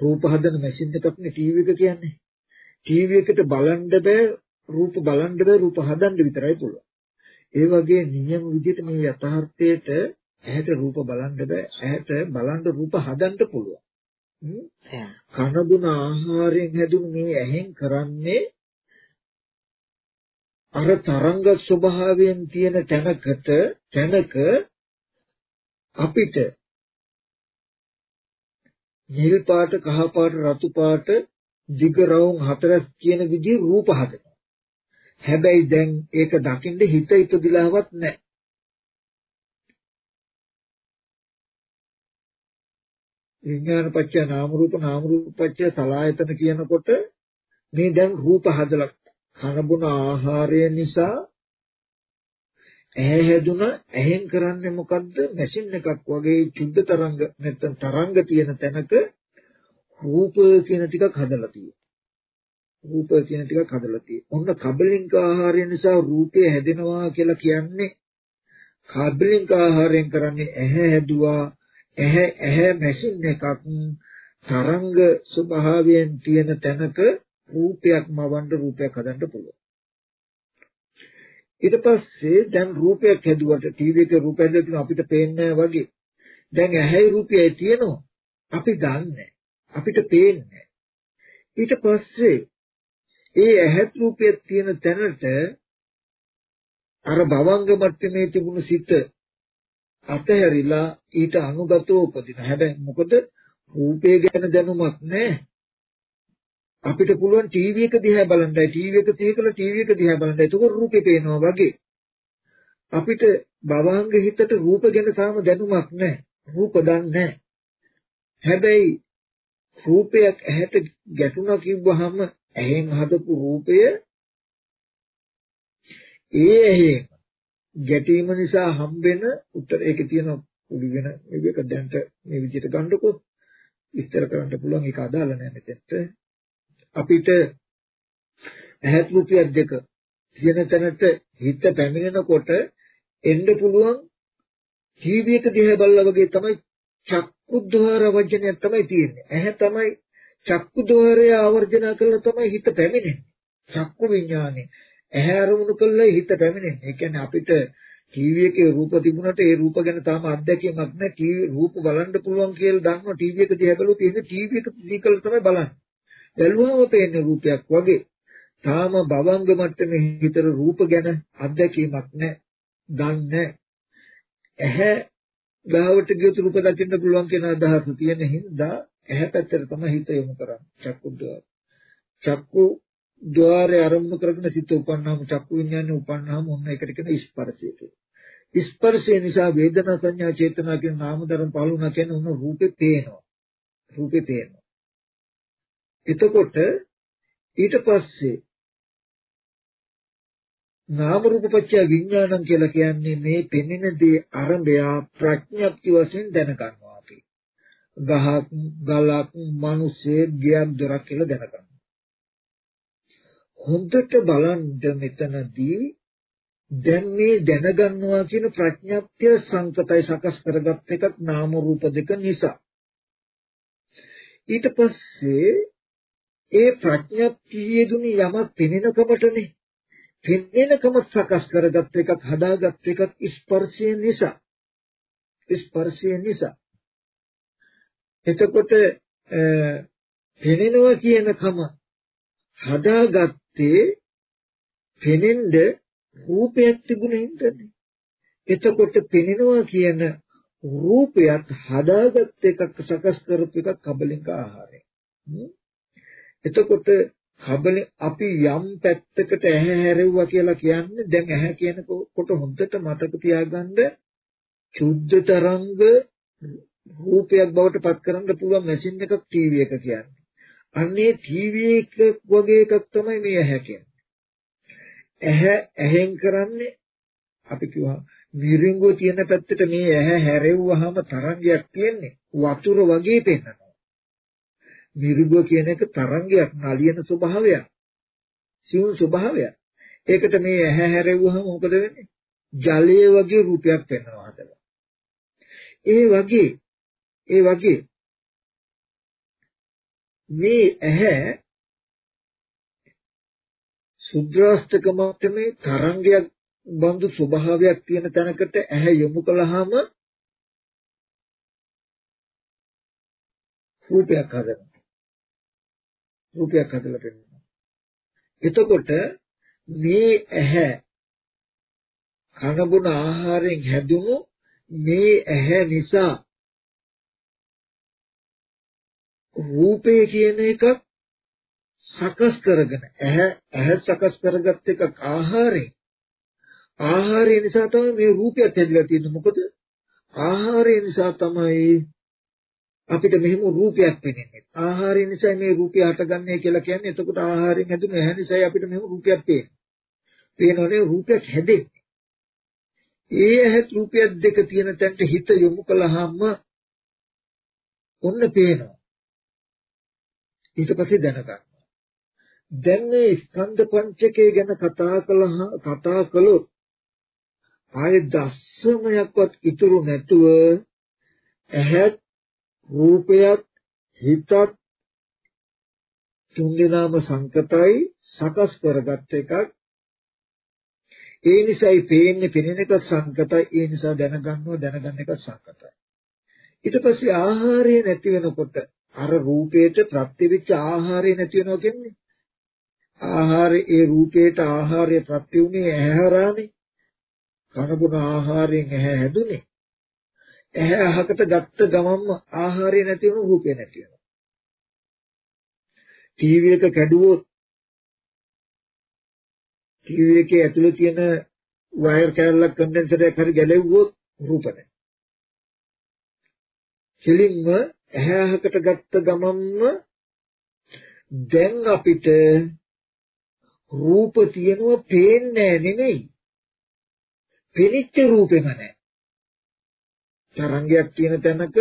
රූප හදන මැෂින් එකක් නේ ටීවී එක කියන්නේ. ටීවී එකට බලන්න බෑ රූප බලන්න බෑ රූප හදන්න විතරයි පුළුවන්. ඒ වගේ නියම විදිහට මේ යථාර්ථයට ඇහැට රූප බලන්න බෑ ඇහැට බලන්න රූප හදන්න පුළුවන්. කන දුන ආහාරයෙන් හැදුණු මේ ඇහෙන් කරන්නේ අර තරංග ස්වභාවයෙන් තියෙන තැනකට තැනක අපිට නිල් පාට කහ පාට රතු පාට දිග රවුම් හතරස් කියන විදිහේ රූප හදනවා. හැබැයි දැන් ඒක දකින්න හිත ඉපදිලාවත් නැහැ. විඥාන පත්‍ය නාම රූප නාම රූප පත්‍ය සලායතන කියනකොට මේ දැන් රූප හදලා කනබුන ආහාරය නිසා ඇහැ හැදුන ඇහෙන් කරන්නේ මොකද්ද මැෂින් එකක් වගේ චුද්ධ තරංග නැත්නම් තරංග තියෙන තැනක රූප කියන ටිකක් හදලා තියෙනවා රූප කියන ටිකක් හදලා තියෙනවා ඔන්න කබලින්ක ආහාරය නිසා රූපය හැදෙනවා කියලා කියන්නේ කබලින්ක ආහාරයෙන් කරන්නේ ඇහැ හැදුවා ඇහැ ඇහැ මැෂින් එකක් තරංග ස්වභාවයෙන් තියෙන තැනක රූපයක් මවන්න රූපයක් හදන්න පුළුවන්. ඊට පස්සේ දැන් රූපයක් හැදුවට ටීවී එකේ රූපයක් හැදුවම අපිට පේන්නේ වගේ. දැන් ඇහැයි රූපයයි තියෙනවා. අපි දන්නේ අපිට පේන්නේ. ඊට පස්සේ ඒ ඇහත් රූපයක් තියෙන තැනට අර භවංග මට්ටමේ තිබුණු සිත අතහැරිලා ඊට අනුගතව උපදින. හැබැයි මොකද රූපය ගැන දැනුමක් නැහැ. අපිට පුළුවන් ටීවී එක දිහා බලන්නයි ටීවී එක සීකලා ටීවී එක දිහා බලන්නයි ඒක රූපේ පේනවා වගේ අපිට භවංග හිතට රූප ගැන තාම දැනුමක් නැහැ රූප දන්නේ හැබැයි රූපයක් ඇහැට ගැටුණා කිව්වහම ඇහෙන් හදපු රූපය ඒ ඇහෙන් ගැටීම නිසා හම්බෙන උත්තර ඒකේ තියෙන උඩි වෙන මේක දැන්ට මේ විදිහට ගන්නකො විස්තර කරන්න පුළුවන්. ඒක අදාළ නැහැ මෙතෙන්ට. අපිට ඇහත් රුපියක් දෙක කියන තැනට හිත පැමිණෙනකොට එන්න පුළුවන් ටීවී එක දිහා බලලා වගේ තමයි චක්කුද්්වාර වජනය තමයි තියෙන්නේ. ඇහැ තමයි චක්කුද්්වාරය ආවර්ජන කරලා තමයි හිත පැමිණෙන්නේ. චක්කු විඥානේ ඇහැ අරමුණු කළා හිත පැමිණෙන්නේ. ඒ කියන්නේ අපිට ටීවී එකේ රූප තිබුණාට ඒ රූප ගැන තාම අත්දැකීමක් නැහැ. ටීවී රූප බලන්න පුළුවන් කියලා දන්නවා ටීවී එක දිහා බලුවොත් එහෙනම් ටීවී එක දිහා කළා තමයි බලන්නේ. බැලුවම පේන්නේ රූපයක් වගේ. තාම භවංග මට්ටමේ හිතර රූප ගැන අත්දැකීමක් නැහැ. දන්නේ ඇහැ ගාවට ගියොත් රූප දකින්න පුළුවන් කියන අදහස තියෙන හින්දා ඇහැ පැත්තට තමයි හිත යොමු කරන්නේ. චක්කු ද්වාර. චක්කු ద్వාරය ආරම්භ කරගෙන සිත උපන්නාම චක්කු විඥානේ උපන්නාම ඔන්න එකට කියන ස්පර්ශය කියලා. ස්පර්ශය නිසා වේදනා සංඥා චේතනා කියන නාම ධර්ම පහළ වුණා කියන්නේ ඔන්න රූපේ පේනවා. රූපේ පේනවා. එතකොට ඊට පස්සේ නාම රූප පත්‍ය විඥානං කියලා කියන්නේ මේ පෙනෙන දේ අරඹය ප්‍රඥප්ති වශයෙන් දැනගන්නවා අපි. ගහක් ගලක් මිනිස්සේ ගියක් දොරක් කියලා දැනගන්නවා. හොඳට බලන්න මෙතනදී දැන් මේ දැනගන්නවා කියන ප්‍රඥාප්තිය සංකතයි සකස් කරගත් එකක් නාම රූප දෙක නිසා ඊට පස්සේ ඒ ප්‍රඥාප්තියේදුනි යමක් පෙනෙනකමටනේ පෙනෙනකම සකස් කරගත් එකක් හදාගත් එකක් ස්පර්ශය නිසා ස්පර්ශය නිසා එතකොට පෙනෙනවා කියනකම හදාගත් ඇත්තේ පෙනෙන්න රූපයක් තිබුණ හින්දානේ. එතකොට පෙනෙනවා කියන රූපයත් හදාගත් එකක් සකස් කරපු එකක් කබලින්ක ආහාරය. එතකොට කබලෙන් අපි යම් පැත්තකට ඇහැ හැරෙව්වා කියලා කියන්නේ දැන් ඇහැ කියනකොට හොඳට මතක තියාගන්න චුද්ධ තරංග රූපයක් බවට පත් කරන්න පුළුවන් මැෂින් එකක් ටීවී එක කියන්නේ. අන්නේ ටීවී එක වගේ එකක් තමයි මේ ඇහැ කියන්නේ. ඇහැ ඇහෙන් කරන්නේ අපි කිව්වා මිරිඟුව තියෙන පැත්තට මේ ඇහැ හැරෙව්වහම තරංගයක් තියෙන්නේ වතුර වගේ පෙන්නනවා. මිරිඟුව කියන එක තරංගයක් නලියන ස්වභාවයක්. සිවුන් ස්වභාවයක්. ඒකට මේ ඇහැ හැරෙව්වහම මොකද වෙන්නේ? ජලය වගේ රූපයක් පෙන්වනවා හදලා. ඒ වගේ ඒ වගේ මේ ඇහැ සුද්‍රාෂ්ටක මට්ටමේ තරංගයක් බඳු ස්වභාවයක් තියෙන තැනකට ඇහැ යොමු කළාම රූපයක් හදනවා රූපයක් හදලා පෙන්නනවා එතකොට මේ ඇහැ කනබුන ආහාරයෙන් හැදුණු මේ ඇහැ නිසා රූපය කියන එක සකස් කරගෙන ඇහැ ඇහැ සකස් කරගත් එක ආහාරයෙන් ආහාරය නිසා තමයි මේ රූපයක් හැදිලා තියෙන්නේ. මොකද? ආහාරය නිසා තමයි අපිට මෙහෙම රූපයක් පෙනෙන්නේ. ආහාරය නිසා මේ රූපය හටගන්නේ කියලා කියන්නේ එතකොට ආහාරයෙන් හැදුණු ඇහැ නිසා අපිට මෙහෙම රූපයක් පේන්නේ. පේනවනේ රූපයක් හැදෙන්නේ. ඒ ඇහත් රූපයක් දෙක තියෙන තැනට හිත යොමු කළාම ඔන්න පේනවා. ඊට පස්සේ දැනගන්න. දැන් මේ ස්කන්ධ පංචකය ගැන කතා කළා කතා කළොත් ආයේ දස්සමයක්වත් ඉතුරු නැතුව ඇහත් රූපයත් හිතත් තුන්දෙනාම සංකතයි සකස් කරගත් එකක්. ඒ නිසායි පේන්නේ පෙනෙන එක සංකතයි ඒ නිසා දැනගන්නවා දැනගන්න එක සංකතයි. ඊට පස්සේ ආහාරය නැති වෙනකොට අර රූපේට ප්‍රත්‍යවිච්ච ආහාරය නැති වෙනවා කියන්නේ. ආහාරය ඒ රූපේට ආහාරය ප්‍රත්‍ය උනේ ඇහැරානේ කනබුන ආහාරයෙන් ඇහැ හැදුනේ. ඇහැ අහකට ගත්ත ගමන්ම ආහාරය නැති වුණු රූපේ නැති වෙනවා ටීවී එක කැඩුවොත් ටීවී එකේ ඇතුලේ තියෙන වයර් කෑල්ලක් කන්ඩෙන්සර් එකක් හරි ගැලෙව්වොත් රූප නැහැ. කෙලින්ම ඇහැහකට ගත්ත ගමන්ම දැන් අපිට රූප තියෙනවා පේන්නේ නෙමෙයි. පෙනිච්ච රූපෙම නැහැ. තරංගයක් තියෙන තැනක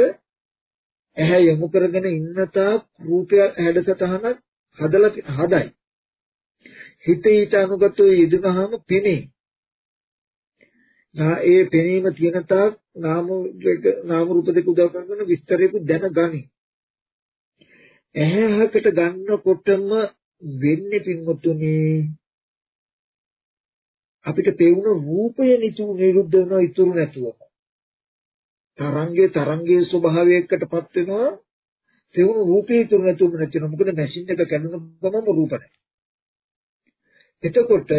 ඇහැ යොමු කරගෙන ඉන්න තාක් රූපය හැඩසටහනක් හදලා හදයි. හිත ඊට අනුගතව යෙදුනහම පෙනේ. නා ඒ පෙනීම තියෙන තාක් නාම නාම රූප දෙක උදව් කරගෙන විස්තරයක දැනගනි. ඇහැහකට ගන්නකොටම වෙන්නේ පින්වතුනි අපිට පෙවුන රූපය නිතු නිරුද්ධ වෙනවා ඉතුරු නැතුව. තරංගයේ තරංගයේ ස්වභාවයකටපත් වෙනවා පෙවුණු රූපේ ඉතුරු නැතුව නැතිනවා. මොකද මැෂින් එක කැඩුන ගමම රූප නැහැ. එතකොට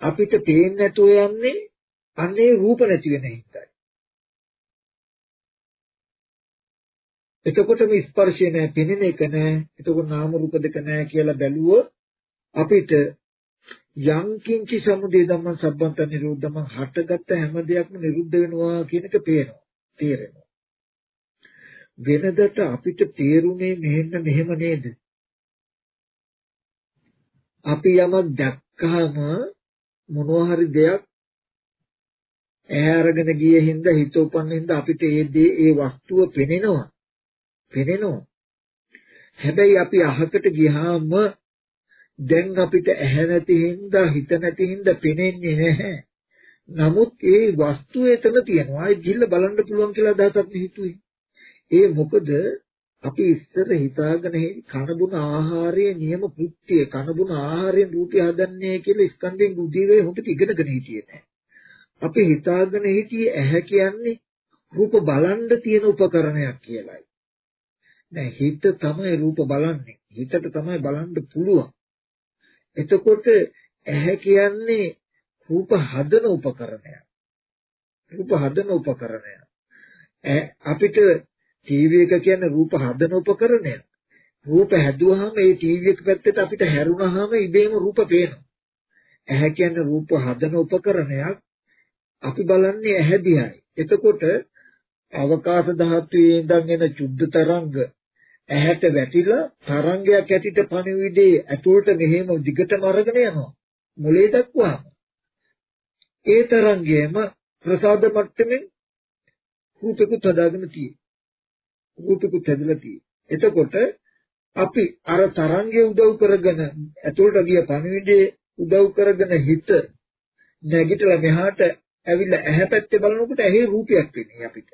අපිට පේන්නේ නැතුව යන්නේ අන්නේ රූප නැති වෙන හිතයි. එතකොට මේ ස්පර්ශය නැහැ, පෙනෙන එක නැහැ. එතකොට නාම රූප දෙක නැහැ කියලා බැලුවොත් අපිට යං කිංචි සමුදය ධම්ම සම්බන්ත නිරෝධම හටගත්ත හැම දෙයක්ම නිරුද්ධ වෙනවා කියන එක පේනවා. තේරෙනවා. වෙනදට අපිට තේරුනේ මෙහෙන්න මෙහෙම නේද? අපි යමක් දැක්කහම මොනවා හරි දෙයක් ඇහැ අරගෙන ගියේ හින්දා හිත උපන්න හින්දා අපිට ඒ දේ ඒ වස්තුව පෙනෙනවා. පෙනෙනවා. හැබැයි අපි අහකට ගියාම දැන් අපිට ඇහැ නැති හින්දා හිත නැති හින්දා පෙනෙන්නේ නැහැ. නමුත් ඒ වස්තුව එතන තියෙනවා. ඒ ගිහිල්ලා බලන්න පුළුවන් කියලා අදහසක් හිතුවේ. ඒ මොකද අපි ඉස්සර හිතාගෙන කනබුන ආහාරයේ නියම කෘත්‍යය කනබුන ආහාරයෙන් රූපය හදන්නේ කියලා ස්කන්ධෙන් උදීවේ හොඳට ඉගෙනගෙන හිටියේ නැහැ. අපි හිතාගෙන හිටියේ ඇහැ කියන්නේ රූප බලන්න තියෙන උපකරණයක් කියලායි. නෑ හිත තමයි රූප බලන්නේ. හිතට තමයි බලන්න පුළුවන්. එතකොට ඇහැ කියන්නේ රූප හදන උපකරණයක්. රූප හදන උපකරණයක්. අපිට ටීවී එක කියන්නේ රූප හදන උපකරණයක්. රූප හැදුවාම ඒ ටීවී එක පැත්තට අපිට හැරුණාම ඉබේම රූප පේනවා. ඇහැ කියන්නේ රූප හදන උපකරණයක්. අපි බලන්නේ ඇහැ දිහායි. එතකොට අවකාශ ධාතුවේ ඉඳන් එන චුද්ධ තරංග ඇහැට වැටිලා තරංගයක් ඇටිට පණිවිඩේ ඇතුළට මෙහෙම දිගටම අරගෙන යනවා. මොලේ දක්වාම. ඒ තරංගයම ප්‍රසාද මට්ටමින් රූපෙකුත් හදාගෙන තියෙනවා. රූපෙකුත් හැදලා තියෙනවා. එතකොට අපි අර තරංගය උදව් කරගෙන ඇතුළට ගිය පණිවිඩේ උදව් කරගෙන හිත නැගිටලා මෙහාට ඇවිල්ලා ඇහැ පැත්තේ බලනකොට ඇහි රූපයක් වෙන්නේ අපිට.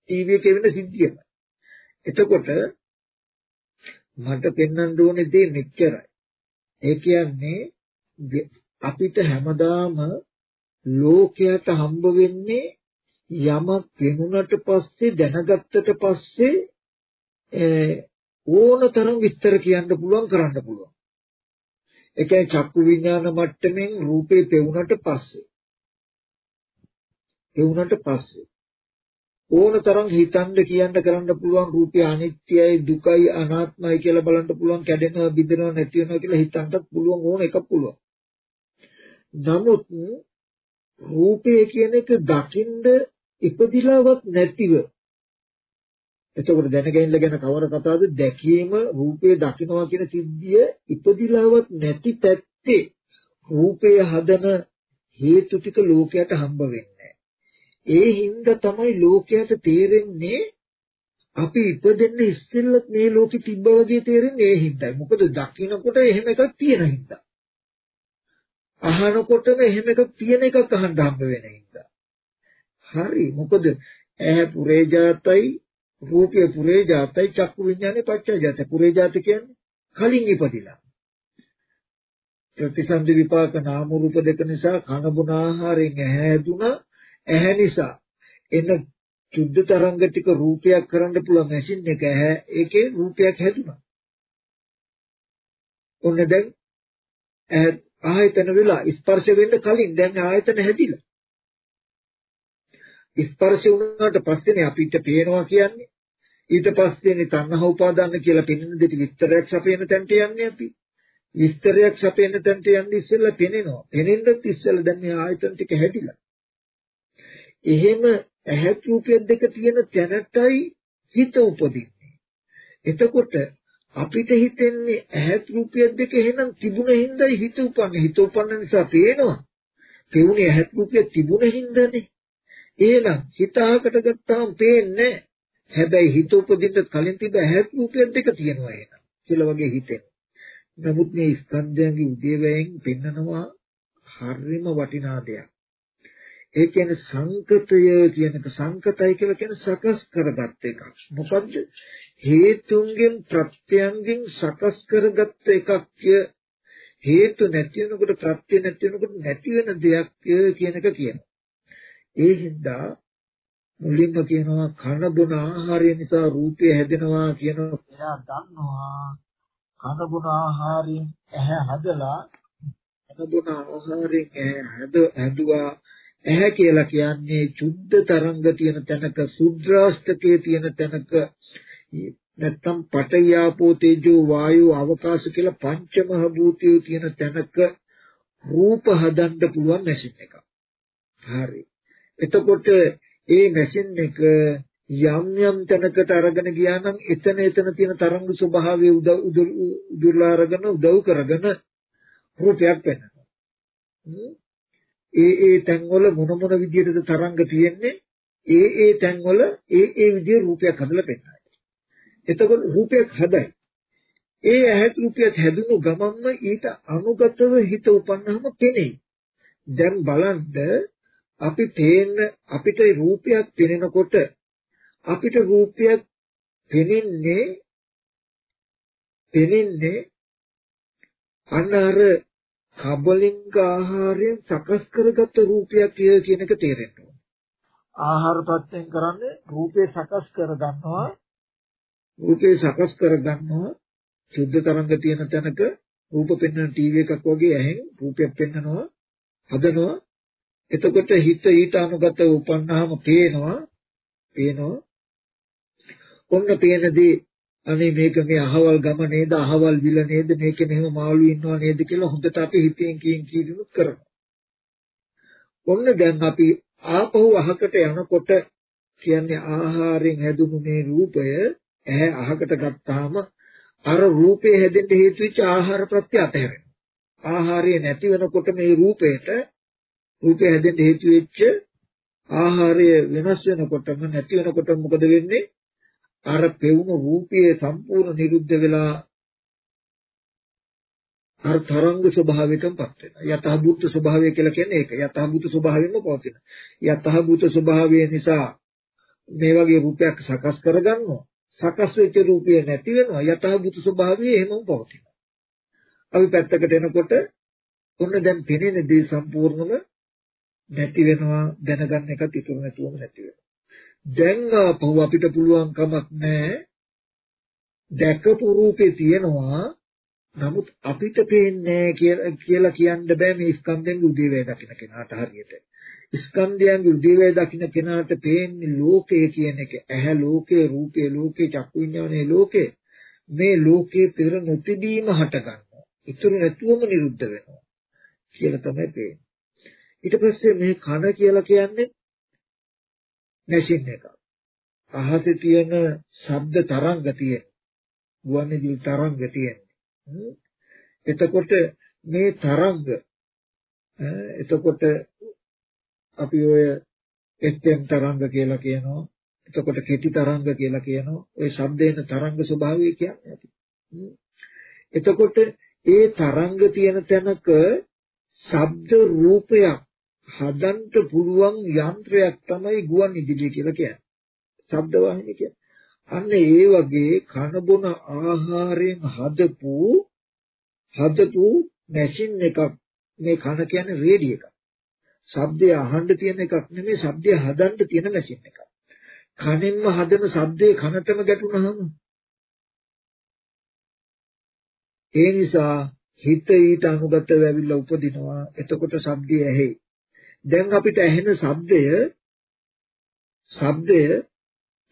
ටීවී එකේ වෙන සිද්ධියම. එතකොට මට පෙන්වන්න ඕනේ දේ මෙච්චරයි. ඒ කියන්නේ අපිට හැමදාම ලෝකයට හම්බ වෙන්නේ යමක් වෙනුනට පස්සේ දැනගත්තට පස්සේ ඕනතරම් විස්තර කියන්න පුළුවන් කරන්න පුළුවන්. ඒ කියන්නේ චක්කු විඥාන මට්ටමින් රූපේ පෙවුනට පස්සේ පෙවුනට පස්සේ ඕනතරම් හිතන්න කියන්න කරන්න පුළුවන් රූපය අනිත්‍යයි දුකයි අනාත්මයි කියලා බලන්න පුළුවන් කැඩෙනවා බිඳෙනවා නැති වෙනවා කියලා හිතන්නත් පුළුවන් ඕන එක පුළුවන්. නමුත් රූපය කියන එක දකින්ද ඉපදිලාවත් නැතිව එතකොට දැනගැනීම ගැන කවර කතාවද දැකීම රූපේ දකින්නවා කියන සිද්ධිය ඉපදිලාවත් නැති පැත්තේ රූපය හදන හේතු ටික ලෝකයට හම්බ වෙන්නේ ඒ හින්දා තමයි ලෝකයට තේරෙන්නේ අපි ඉපදෙන්න ඉස්සෙල්ලත් මේ ලෝකෙ තිබ්බ වගේ තේරෙන්නේ ඒ හින්දායි. මොකද දකින්නකොට එහෙම එකක් තියෙන හින්දා. අහනකොටම එහෙම එකක් තියෙන එකක් අහන්න හම්බ වෙන හින්දා. හරි මොකද ඇහැ පුරේ ජාතයි රූපය පුරේ ජාතයි චක්කු විඥානේ පච්චය ජාතයි. පුරේ ජාත කියන්නේ කලින් ඉපදිලා. ප්‍රතිසන්දි විපාක නාම රූප දෙක නිසා කන බුන ආහාරයෙන් ඇහැ දුනා. ඇහැ නිසා එන චුද්ධ තරංග ටික රූපයක් කරන්න පුළුවන් මැෂින් එක ඇහැ ඒකේ රූපයක් හැදුනා. ඔන්න දැන් ඇහැ ආයතන වෙලා ස්පර්ශ වෙන්න කලින් දැන් ආයතන හැදිලා ස්පර්ශ වුණාට පස්සේනේ අපිට පේනවා කියන්නේ. ඊට පස්සේනේ තණ්හා උපාදාන කියලා පෙනෙන දෙට විස්තරයක් සපයන තැනට යන්නේ අපි. විස්තරයක් සපයන තැනට යන්නේ ඉස්සෙල්ලා පෙනෙනවා. පෙනෙන්නත් ඉස්සෙල්ලා දැන් මේ ආයතන ටික හැදිලා. එහෙම ඇහත් රූපය දෙක තියෙන තැනටයි හිත උපදින්නේ. එතකොට අපිට හිතෙන්නේ ඇහත් රූපය දෙක එහෙනම් තිබුණ හින්දායි හිත උපන්නේ. හිත උපන්න නිසා පේනවා. පෙවුනේ ඇහත් රූපය තිබුණ හින්දානේ. එහෙනම් හිතහකට ගත්තාම පේන්නේ හැබැයි හිත උපදින්න කලින් තිබ්බ ඇහත් රූපයක් දෙක තියෙනවා එහෙනම් කියලා වගේ හිතෙන. නමුත් මේ ස්කන්ධයන්ගේ උදේවැයෙන් පෙන්නනවා හරිම වටිනා දෙයක්. ඒ කියන්නේ සංකතය කියන එක සංකතයි කියලා කියන්නේ සකස් කරගත් එකක්. මොකද්ද? හේතුන්ගෙන් ප්‍රත්‍යයන්ගෙන් සකස් කරගත් එකක් හේතු නැති වෙනකොට ප්‍රත්‍ය නැති වෙනකොට නැති වෙන දෙයක් කියන එක කියනවා. ඒ හින්දා මුලින්ම කියනවා කන බොන ආහාරය නිසා රූපය හැදෙනවා කියනවා. එයා දන්නවා කන බොන ආහාරයෙන් ඇහැ හදලා කන බොන ආහාරයෙන් ඇහැ හැදුවා ඇහැ කියලා කියන්නේ චුද්ධ තරංග තියෙන තැනක සුද්‍රාෂ්ටකයේ තියෙන තැනක නැත්තම් පඨවියාපෝ තේජෝ වායෝ අවකාශ කියලා පංචමහ භූතයෝ තියෙන තැනක රූප හදන්න පුළුවන් මැෂින් එකක්. හරි. එතකොට ඒ මැෂින් එක යම් යම් තැනකට අරගෙන ගියා නම් එතන එතන තියෙන තරංග ස්වභාවය උදුරලා අරගෙන උදව් කරගෙන රූපයක් වෙනවා. ඒ ඒ තැන්වල මොන මොන විදිහටද තරංග තියෙන්නේ ඒ ඒ තැන්වල ඒ ඒ විදිහේ රූපයක් හදලා පෙන්නනවා. එතකොට රූපයක් හදයි. ඒ ඇහත් රූපයක් හැදුණු ගමන්ම ඊට අනුගතව හිත උපන්නාම පෙනෙයි. දැන් බලන්න අපි පේන අපිට රූපයක් පෙනෙනකොට අපිට රූපයක් පෙනෙන්නේ පෙනෙන්නේ අන්න අර කබලින්ග ආහාරයෙන් සකස් කරගත්ත රූපයක් කියන එක තේරෙන්න ඕන. ආහාර ප්‍රත්‍යයෙන් කරන්නේ රූපේ සකස් කර ගන්නවා රූපේ සකස් කර ගන්නවා සුද්ධ තරංග තියෙන තැනක රූප පෙන්වන ටීවී එකක් වගේ ඇහෙන් රූපයක් පෙන්වනවා හදනවා. එතකොට හිත ඊට අනුගත උපන්නාම පේනවා. පේනවා. ඔන්න පේනදී අනේ මේක මේ අහවල් ගම නේද අහවල් විල නේද මේකේ මෙහෙම මාළු ඉන්නවා නේද කියලා හොඳට අපි හිතෙන් කියින් කීදුත් කරනවා. ඔන්න දැන් අපි ආපහු අහකට යනකොට කියන්නේ ආහාරයෙන් හැදුණු මේ රූපය ඇහැ අහකට ගත්තාම අර රූපේ හැදෙන්න හේතු වෙච්ච ආහාර ප්‍රත්‍ය අතහැරෙනවා. ආහාරය නැති වෙනකොට මේ රූපේට රූපය හැදෙන්න හේතු වෙච්ච ආහාරය වෙනස් වෙනකොටම නැති වෙනකොට මොකද වෙන්නේ? අර පෙවුණු රූපයේ සම්පූර්ණ නිරුද්ධ වෙලා අර තරංග ස්වභාවයටමපත් වෙනවා. යතහභූත ස්වභාවය කියලා කියන්නේ ඒක. යතහභූත ස්වභාවයෙන්ම පවතින. යතහභූත ස්වභාවය නිසා මේ වගේ රූපයක් සකස් කරගන්නවා. සකස් වෙච්ච රූපය නැති වෙනවා. යතහභූත ස්වභාවය එහෙමම පවතිනවා. අපි පැත්තකට එනකොට ඔන්න දැන් පෙනෙන දේ සම්පූර්ණම නැති වෙනවා දැනගන්න එකත් ඉතුරු නැතුවම නැති වෙනවා. දැන් ආපහු අපිට පුළුවන් කමක් නැහැ දැකපු රූපේ තියෙනවා නමුත් අපිට පේන්නේ කියලා කියන්න බෑ මේ ස්කන්ධෙන් උදේවැය දකින්න කෙනාට හරියට. ස්කන්ධයන්ගේ උදේවැය දකින්න කෙනාට පේන්නේ ලෝකය කියන එක. ඇහැ ලෝකේ, රූපේ ලෝකේ, චක්කු විඤ්ඤාණේ ලෝකේ. මේ ලෝකේ පෙර නොතිබීම හට ගන්නවා. ඉතුරු නැතුවම නිරුද්ධ වෙනවා. කියලා තමයි පේන්නේ. ඊට පස්සේ මේ කන කියලා කියන්නේ මැෂින් එකක්. අහසේ තියෙන ශබ්ද තරංග තියෙන. ගුවන්විදුලි තරංග තියෙන්නේ. එතකොට මේ තරංග එතකොට අපි ඔය FM තරංග කියලා කියනවා. එතකොට කෙටි තරංග කියලා කියනවා. ඔය ශබ්දේන තරංග ස්වභාවය කියන්නේ අපි. එතකොට ඒ තරංග තියෙන තැනක ශබ්ද රූපයක් හදන්න පුළුවන් යන්ත්‍රයක් තමයි ගුවන් විදුලිය කියලා කියන්නේ. ශබ්ද වාහිනිය කියන්නේ. අන්න ඒ වගේ කන බොන ආහාරයෙන් හදපු හදපු මැෂින් එකක් මේ කන කියන්නේ රේඩිය එකක්. ශබ්දය අහන්න තියෙන එකක් නෙමෙයි ශබ්දය හදන්න තියෙන මැෂින් එකක්. කනින්ම හදන ශබ්දේ කනටම ගැටුනහම ඒ නිසා හිත ඊට අනුගතව ඇවිල්ලා උපදිනවා එතකොට ශබ්දය ඇහි දැන් අපිට ඇහෙන ශබ්දය ශබ්දය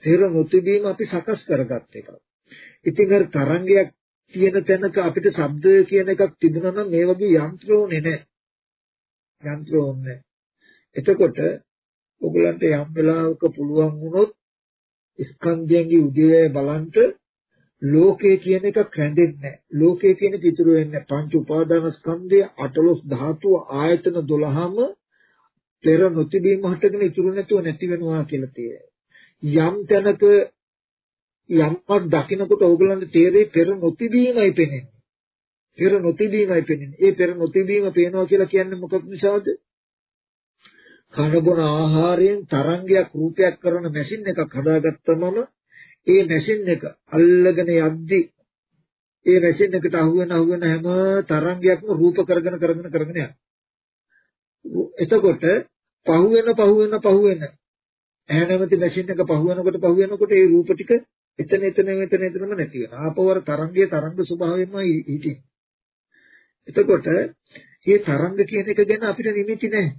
පෙර නොතිබීම අපි සකස් කරගත් එකක්. ඉතින් අර තරංගයක් තියෙන තැනක අපිට ශබ්දය කියන එකක් තිබුණා නම් මේ වගේ යන්ත්‍ර ඕනේ නැහැ. යන්ත්‍ර ඕනේ එතකොට ඔයගලන්ට යම් වෙලාවක පුළුවන් වුණොත් ස්කන්ධයන්ගේ උදේවැය බලන්ට ලෝකය කියන එක කැඳෙන්නේ නැහැ. ලෝකය කියන එක ඉතුරු වෙන්නේ පංච උපාදාන ස්කන්ධය 18 ධාතුව ආයතන 12ම පෙර නොතිබීම හටගෙන ඉතුරු නැතුව නැති වෙනවා කියලා තියෙනවා. යම් තැනක යම්පත් දකින්නකොට ඕගලන්ට තේරෙයි පෙර නොතිබීමයි පෙනෙන්නේ. පෙර නොතිබීමයි පෙනෙන්නේ. ඒ පෙර නොතිබීම පේනවා කියලා කියන්නේ මොකක් නිසාද? කනබුන ආහාරයෙන් තරංගයක් රූපයක් කරන මැෂින් එකක් හදාගත්තමම ඒ මැෂින් එක අල්ලගෙන යද්දි ඒ මැෂින් එකට අහුවෙන අහුවෙන හැම තරංගයක්ම රූප කරගෙන කරගෙන කරගෙන යනවා. එතකොට පහුවෙන පහුවෙන පහුවෙන ඇහැ නැමැති මැෂින් එක පහුවෙනකොට පහුවෙනකොට ඒ රූප ටික එතන එතන මෙතන එතනම නැති වෙනවා. ආපවර තරංගයේ තරංග ස්වභාවයෙන්ම හිටින්නේ. එතකොට මේ තරංග කියන එක ගැන අපිට නිමිති නැහැ.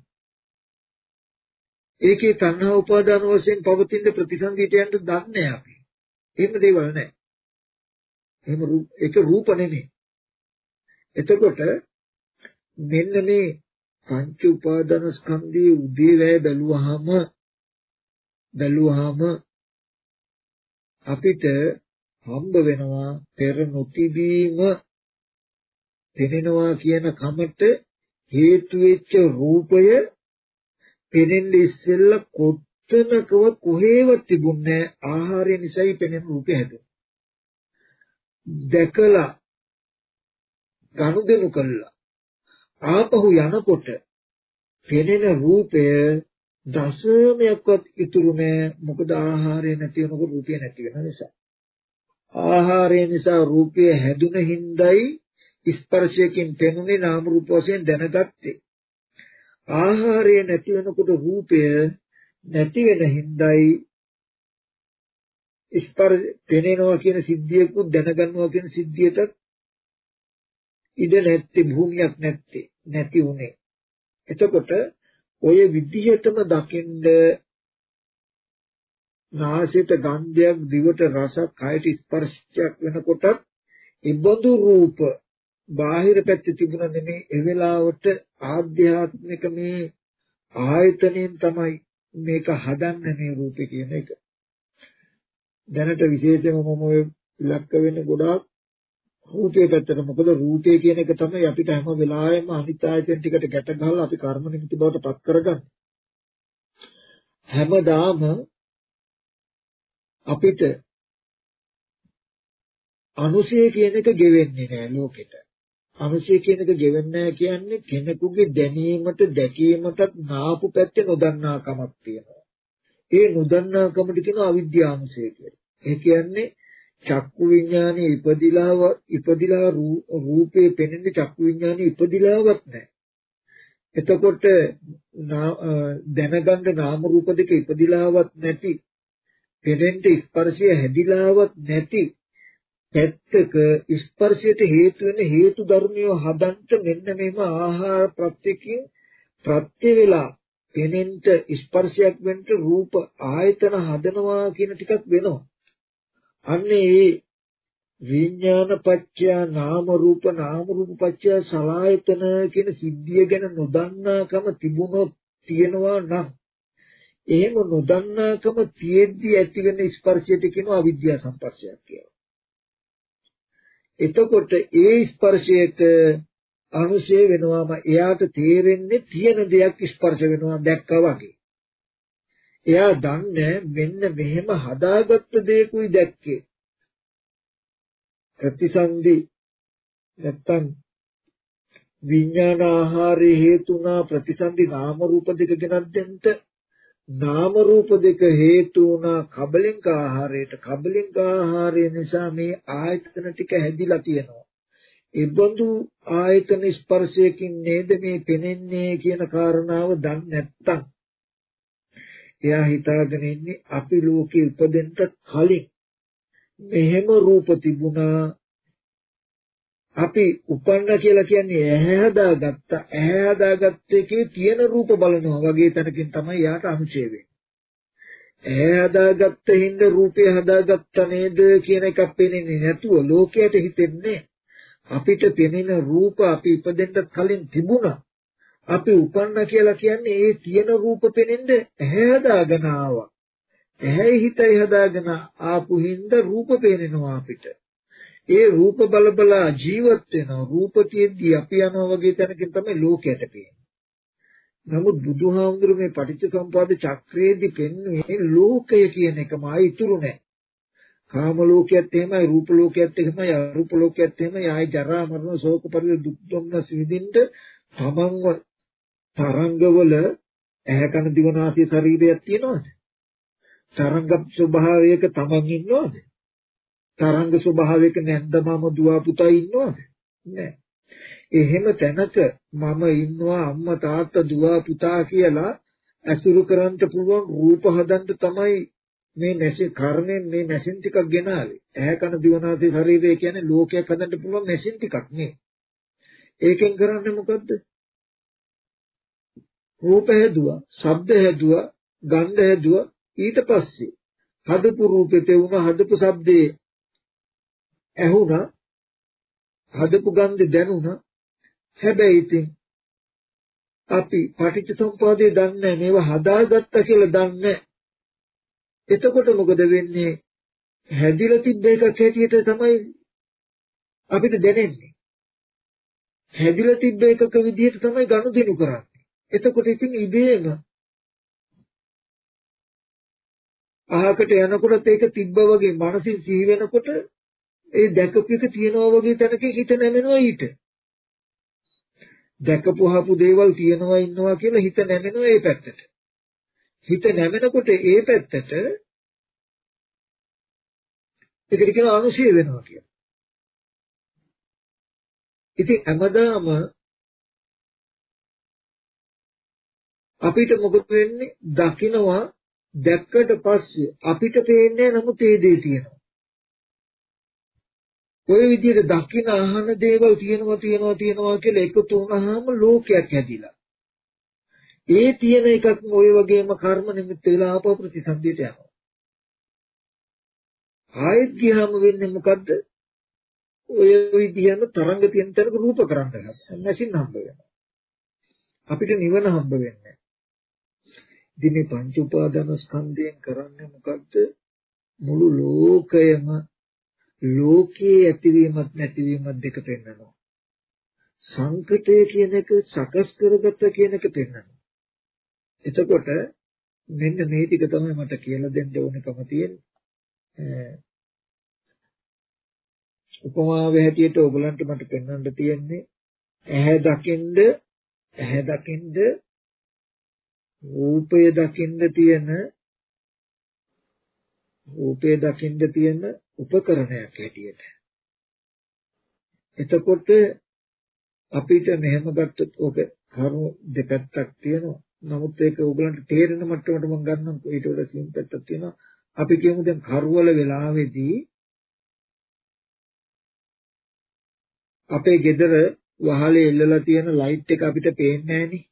ඒකේ තණ්හා උපාදාන වශයෙන් පවතින ප්‍රතිසන්දියට යන්න දන්නේ අපි. එහෙම දේවල් නැහැ. එහෙම ඒක රූප නෙමෙයි. එතකොට මෙන්න මේ පංච උපාදාන ස්කන්ධයේ උදේවැය බැලුවාම බැලුවාම අපිට හම්බ වෙනවා පෙර නොතිබීම පෙනෙනවා කියන කමට හේතු වෙච්ච රූපය පෙනෙන්න ඉස්සෙල්ලා කොත්තනකව කොහේවත් තිබුණේ ආහාරය නිසායි පෙනෙන රූපය හැදෙන්නේ. දැකලා ගනුදෙනු කළා ආපහු යනකොට පෙනෙන රූපය දශමයක්වත් ඉතුරු නෑ. මොකද ආහාරය නැති වෙනකොට රූපය නැති වෙන නිසා. ආහාරය නිසා රූපය හැදුන හිඳයි ස්පර්ශයෙන් පෙනුනේ නාම රූප වශයෙන් දැනගත්තේ. ආහාරය නැති වෙනකොට රූපය නැති වෙන හිඳයි ස්පර්ශ පෙනෙනවා කියන සිද්ධියකුත් දැනගන්නවා කියන සිද්ධියටත් ඉඩ නැත්තේ භූමියක් නැත්තේ නැති උනේ එතකොට ඔය විදිහටම දකින්ද නාසයට ගන්ධයක් දිවට රසක් කයට ස්පර්ශයක් වෙනකොට ඉබඳු රූප බාහිර පැත්තේ තිබුණ නෙමේ ඒ වෙලාවට ආධ්‍යාත්මික මේ ආයතනයෙන් තමයි මේක හදන්නේ මේ රූපේ කියන එක. දැනට විශේෂයෙන්ම මම ඔය ඉලක්ක වෙන්නේ ගොඩාක් රූපේ පැත්තට මොකද? රූපේ කියන එක තමයි අපිට හැම වෙලාවෙම අනිත් ආයතන ටිකට ගැට ගහලා අපි කර්ම නිමිති බවට පත් කරගන්නේ. හැමදාම අපිට අනුසය කියන එක ගෙවෙන්නේ නැහැ ලෝකෙට. අනුසය කියන එක ගෙවෙන්නේ නැහැ කියන්නේ කෙනෙකුගේ දැනීමට දැකීමටත් නාපු පැත්තේ නොදන්නාකමක් තියෙනවා. ඒ නොදන්නාකමට කියන අවිද්‍යානුසය කියලා. ඒ කියන්නේ චක්කු විඥානේ ඉපදිලාව ඉපදිලා රූපේ පෙනෙන්නේ චක්කු විඥානේ ඉපදිලාවත් නැහැ. එතකොට දැනගන්න නාම රූප දෙක ඉපදිලාවත් නැති පෙනෙන්න ස්පර්ශය හැදිලාවත් නැති පැත්තක ස්පර්ශයට හේතු වෙන හේතු ධර්මිය හදන්න මෙන්න මේම ආහාර ප්‍රත්‍යකින් ප්‍රත්‍ය වේලා පෙනෙන්න ස්පර්ශයක් වෙන්න රූප ආයතන හදනවා කියන ටිකක් වෙනවා අන්නේ ඒ විඥාන පත්‍ය නාම රූප නාම රූප පත්‍ය සලආයතන කියන සිද්ධිය ගැන නොදන්නාකම තිබුණොත් තියෙනවා නම් එහෙම නොදන්නාකම තියෙද්දි ඇතිවෙන ස්පර්ශයට කියනවා අවිද්‍යා සංපර්ශයක් කියලා. එතකොට ඒ ස්පර්ශයට අනුශය වෙනවාම එයාට තේරෙන්නේ තියෙන දෙයක් ස්පර්ශ වෙනවා දැක්කා වගේ. එයා දන්නේ මෙන්න මෙහෙම හදාගත්ත දෙයකුයි දැක්කේ. ප්‍රතිසන්දි නැත්තම් විඥාන ආහාරයේ හේතුනා ප්‍රතිසන්දි නාම රූප දෙක ගෙනත් දෙන්න නාම රූප දෙක හේතු වුණා කබලින්ක ආහාරයට කබලින්ක ආහාරය නිසා මේ ආයතන ටික හැදිලා තියෙනවා. ඒබඳු ආයතන ස්පර්ශයකින් නේද මේ පෙනෙන්නේ කියන කාරණාව දන්නේ නැත්තම් එයා හිතාගෙන ඉන්නේ අපි ලෝකේ උපදෙන්න කලින් මෙහෙම රූප තිබුණා අපි උපන්න කියලා කියන්නේ ඇහැ හදාගත්ත ඇහැ හදාගත්ත එකේ තියෙන රූප බලනවා වගේ තැනකින් තමයි යාට අනුචේ වෙන්නේ. ඇහැ හදාගත්ත හින්ද රූපය හදාගත්ත නේද කියන එකක් පේන්නේ නැතුව ලෝකයට හිතෙන්නේ අපිට පෙනෙන රූප අපි ඉපදෙන්න කලින් තිබුණා. අපි උපන්න කියලා කියන්නේ ඒ තියෙන රූප පෙනෙන්න ඇහැ හදාගෙන ආවා. ඇහැයි හිතයි හදාගෙන ආපු හින්දා රූප පේනවා අපිට. ඒ රූප බල බල ජීවත් වෙනවා. රූප තියෙද්දි අපි යනවා වගේ තැනකින් තමයි ලෝකයට පේන්නේ. නමුත් බුදුහාමුදුරු මේ පටිච්චසමුපාද චක්‍රයේදී පෙන්වන්නේ ලෝකය කියන එකම ආයි ඉතුරු නැහැ. කාම ලෝකයේත් එහෙමයි රූප ලෝකයේත් එහෙමයි අරූප ලෝකයේත් එහෙමයි ආයි ජරා මරණ ශෝක පරිදේ දුක් දුම්නස් විඳින්න තමන්ව තරංගවල ඇහැ කන දිව නාසය ශරීරයක් තියනවද? තරංග ස්වභාවයක තමන් ඉන්නවද? තරංග ස්වභාවයක නැන්දමම දුව පුතා ඉන්නවද? නැහැ. එහෙම තැනක මම ඉන්නවා අම්මා තාත්තා දුව පුතා කියලා ඇසුරු කරන්න පුළුවන් රූප හදන්න තමයි මේ මැෂින් කර්මයෙන් මේ මැෂින් ටිකක් ගෙනාවේ. ඇහැ කන දිව නාසය ශරීරය කියන්නේ ලෝකයක් හදන්න පුළුවන් මැෂින් ටිකක් නේ. ඒකෙන් කරන්නේ මොකද්ද? රූප හැදුවා, ශබ්ද හැදුවා, ගන්ධ හැදුවා. ඊට පස්සේ හදපු රූපේ තෙවුන හදපු ශබ්දේ ඇහුණා හදපු ගන්ධ දැනුණා. හැබැයි ඉතින් අපි පටිච්ච සම්පදායේ දන්නේ මේවා හදාගත්තා කියලා දන්නේ එතකොට මොකද වෙන්නේ? හැදිලා තිබ්බ එකක් හැටියට තමයි අපිට දැනෙන්නේ. හැදිලා තිබ්බ එකක විදිහට තමයි ගනුදෙනු කරන්නේ. එතකොට ඉතින් ඉබේම අහකට යනකොට ඒක තිබ්බා වගේ මනසින් සිහි වෙනකොට ඒ දැකපු එක තියනවා වගේ තැනක හිත නැමෙනවා ඊට. දැකපුහපු දේවල් තියනවා ඉන්නවා කියලා හිත නැමෙනවා ඒ පැත්තට. හිත නැමෙනකොට ඒ පැත්තට ඒකට කියන අනුශය වෙනවා කියලා. ඉතින් හැමදාම අපිට මොකද වෙන්නේ? දකිනවා දැක්කට පස්සේ අපිට පේන්නේ නමුත් ඒ දේ තියෙනවා. ඔය විදිහට දකින අහන දේවල් තියෙනවා තියෙනවා තියෙනවා කියලා එකතු වුණාම ලෝකයක් හැදිලා. ඒ තියෙන එකක් ඔය වගේම කර්ම නිමිත්ත වෙලා ආපහු ප්‍රතිසන්දියට යනවා. ආයෙත් ගියාම වෙන්නේ මොකද්ද? ඔය විදිහම තරංග තියෙන තැනක රූප කරන්න හැදෙනවා. නැසින් හම්බ වෙනවා. අපිට නිවන හම්බ වෙන්නේ ඉතින් මේ පංච උපාදාන ස්කන්ධයෙන් කරන්නේ මොකද්ද? මුළු ලෝකයම ලෝකයේ ඇතිවීමත් නැතිවීමත් දෙක පෙන්වනවා. සංකතය කියන එක සකස් කරගත්ත කියන එක පෙන්වනවා. එතකොට මෙන්න මේ ටික තමයි මට කියලා දෙන්න ඕනකම තියෙන්නේ. උපමාවේ හැටියට ඔයගලන්ට මට පෙන්වන්න තියෙන්නේ ඇහැ දකින්ද ඇහැ දකින්ද රූපය දකින්න තියෙන රූපය දකින්න තියෙන උපකරණයක් හැටියට. එතකොට අපිට මෙහෙම ගත්තොත් ඔක කරුණු දෙපැත්තක් තියෙනවා. නමුත් ඒක ඕගලන්ට තේරෙන මට්ටමට මම ගන්නම් ඊට වඩා සිම් පැත්තක් තියෙනවා. අපි කියමු දැන් කරවල වෙලාවේදී අපේ ගෙදර වහලේ එල්ලලා තියෙන ලයිට් එක අපිට පේන්නේ නැහනේ.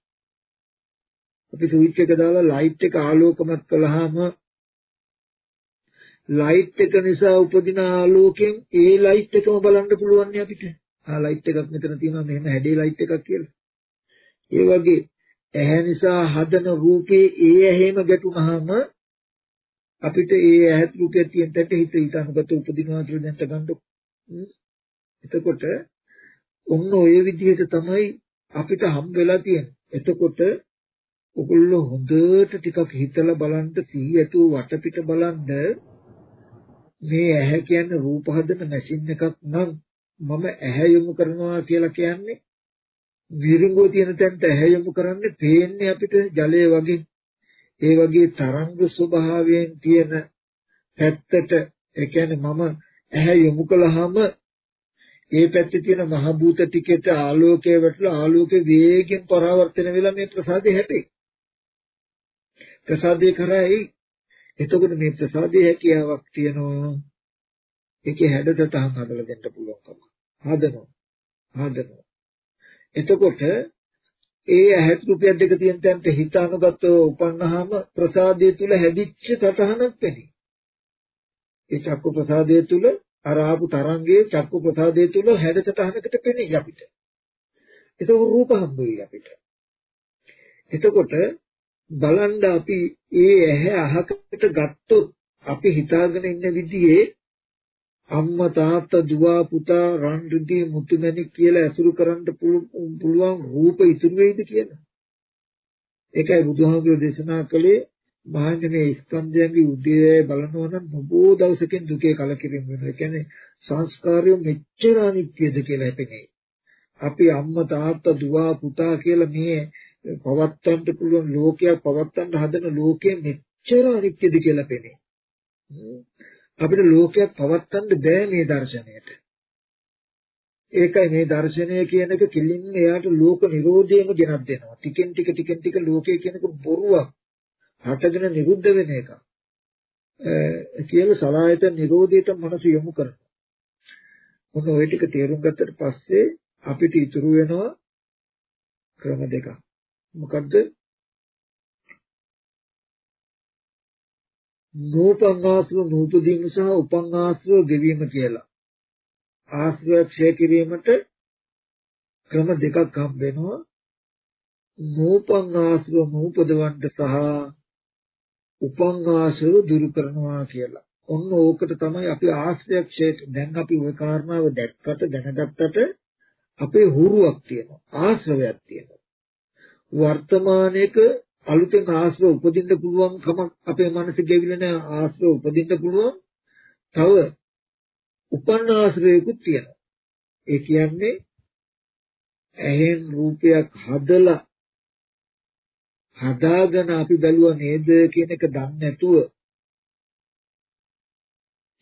අපි ස්විච් එක දාලා ලයිට් එක ආලෝකමත් කළාම ලයිට් එක නිසා උපදින ආලෝකයෙන් ඒ ලයිට් එකම බලන්න පුළුවන් නේ අපිට. ආ ලයිට් එකක් මෙතන තියෙනවා මෙහෙම හැඩේ ලයිට් එකක් කියලා. ඒ වගේ ඇහැ නිසා හදන රූපේ ඒ ඇහෙම ගැටුනහම අපිට ඒ ඇහත් රූපය තියෙන තැනට හිත හිතනකට උපදිනවා කියලා දැනට ගන්න. එතකොට ඔන්න ඔය විදිහට තමයි අපිට හම් වෙලා තියෙන්නේ. එතකොට ඔගොල්ලෝ හොඳට ටිකක් හිතලා බලන්න සීයතු වටපිට බලන්න. මේ ඇහැ කියන්නේ රූප හදන මැෂින් එකක් නම් මම ඇහැ යොමු කරනවා කියලා කියන්නේ විරිඟුව තියෙන තැනට ඇහැ යොමු කරන්නේ පේන්නේ අපිට ජලය වගේ. ඒ වගේ තරංග ස්වභාවයෙන් තියෙන පැත්තට ඒ කියන්නේ මම ඇහැ යොමු කළාම ඒ පැත්තේ තියෙන මහ භූත ටිකට ආලෝකය වැටලා ආලෝකේ වේගෙන් පරාවර්තන වෙලා මේ ප්‍රසාදේ හැපේ ප්‍රසාදේ කරා එතකොට මේ ප්‍රසාදයේ හැකියාවක් තියෙනවා. ඒකේ හැඩතටහන් හදලා දෙන්න පුළුවන්කම. හදනවා. හදනවා. එතකොට ඒ ඇහත් රුපියල් දෙක තියෙන තැනට හිත අනුගතව උපන්නාම ප්‍රසාදයේ තුල හැදිච්ච සටහනක් පෙනේ. ඒ චක්කු ප්‍රසාදයේ තුල අර ආපු තරංගයේ චක්කු ප්‍රසාදයේ තුල හැඩ සටහනකට පෙනේ අපිට. ඒක රූප හම්බ වෙයි අපිට. එතකොට බලන්න අපි ඒ ඇහැ අහකට ගත්තොත් අපි හිතාගෙන ඉන්න විදිහේ අම්මා තාත්තා දුව පුතා රන් රිදී මුතුමැණික් කියලා ඇසුරු කරන්න පුළුවන් රූප ඉතුරු වෙයිද කියලා. ඒකයි බුදුහාමුදුරේ දේශනා කළේ මහන්නේ ස්කන්ධයන්ගේ උදේ බලනවා නම් බොහෝ දවසකින් දුකේ කලකිරීම වෙනවා. ඒ කියන්නේ සංස්කාරය මෙච්චර අනිත්‍යද කියලා හැපෙන්නේ. අපි අම්මා තාත්තා දුව පුතා කියලා මේ පවත්තන්න පුළුවන් ලෝකයක් පවත්තන්න හදන ලෝකෙ මෙච්චර අනිත්‍යද කියලා පෙනේ. අපිට ලෝකයක් පවත්තන්න බෑ මේ දර්ශනයට. ඒකයි මේ දර්ශනය කියන එක කිලින් එයාට ලෝක නිරෝධයම ගෙනත් දෙනවා. ටිකෙන් ටික ටිකෙන් ටික ලෝකය කියනක බොරුවක්. හටගෙන නිරුද්ධ වෙන එක. කියලා සලායත නිරෝධයට මනස යොමු කරනවා. මොන ওই ටික තේරුම් ගත්තට පස්සේ අපිට ඉතුරු වෙනවා ක්‍රම දෙකක්. මොකද්ද? නූපන් ආශ්‍රව නූපදීම සහ උපන් ආශ්‍රව ගෙවීම කියලා. ආශ්‍රය ක්ෂය කිරීමට ක්‍රම දෙකක් හම්බ වෙනවා. නූපන් ආශ්‍රව නූපදවන්න සහ උපන් ආශ්‍රව දුරු කරනවා කියලා. ඔන්න ඕකට තමයි අපි ආශ්‍රය ක්ෂයට දැන් අපි ওই කාරණාව දැක්කට දැනගත්තට අපේ හුරුවක් තියෙනවා ආශ්‍රවයක් තියෙනවා වර්තමානයේක අලුතෙන් ආශ්‍රව උපදින්න පුළුවන් කමක් අපේ මනසේ ගෙවිලා නැහැ. ආශ්‍රව උපදින්න පුළුවන්. තව උපන්න ආශ්‍රයකුත් තියෙනවා. ඒ කියන්නේ ඇහෙන් රූපයක් හදලා හදාගෙන අපි බැලුවා නේද කියන එක දන්නේ නැතුව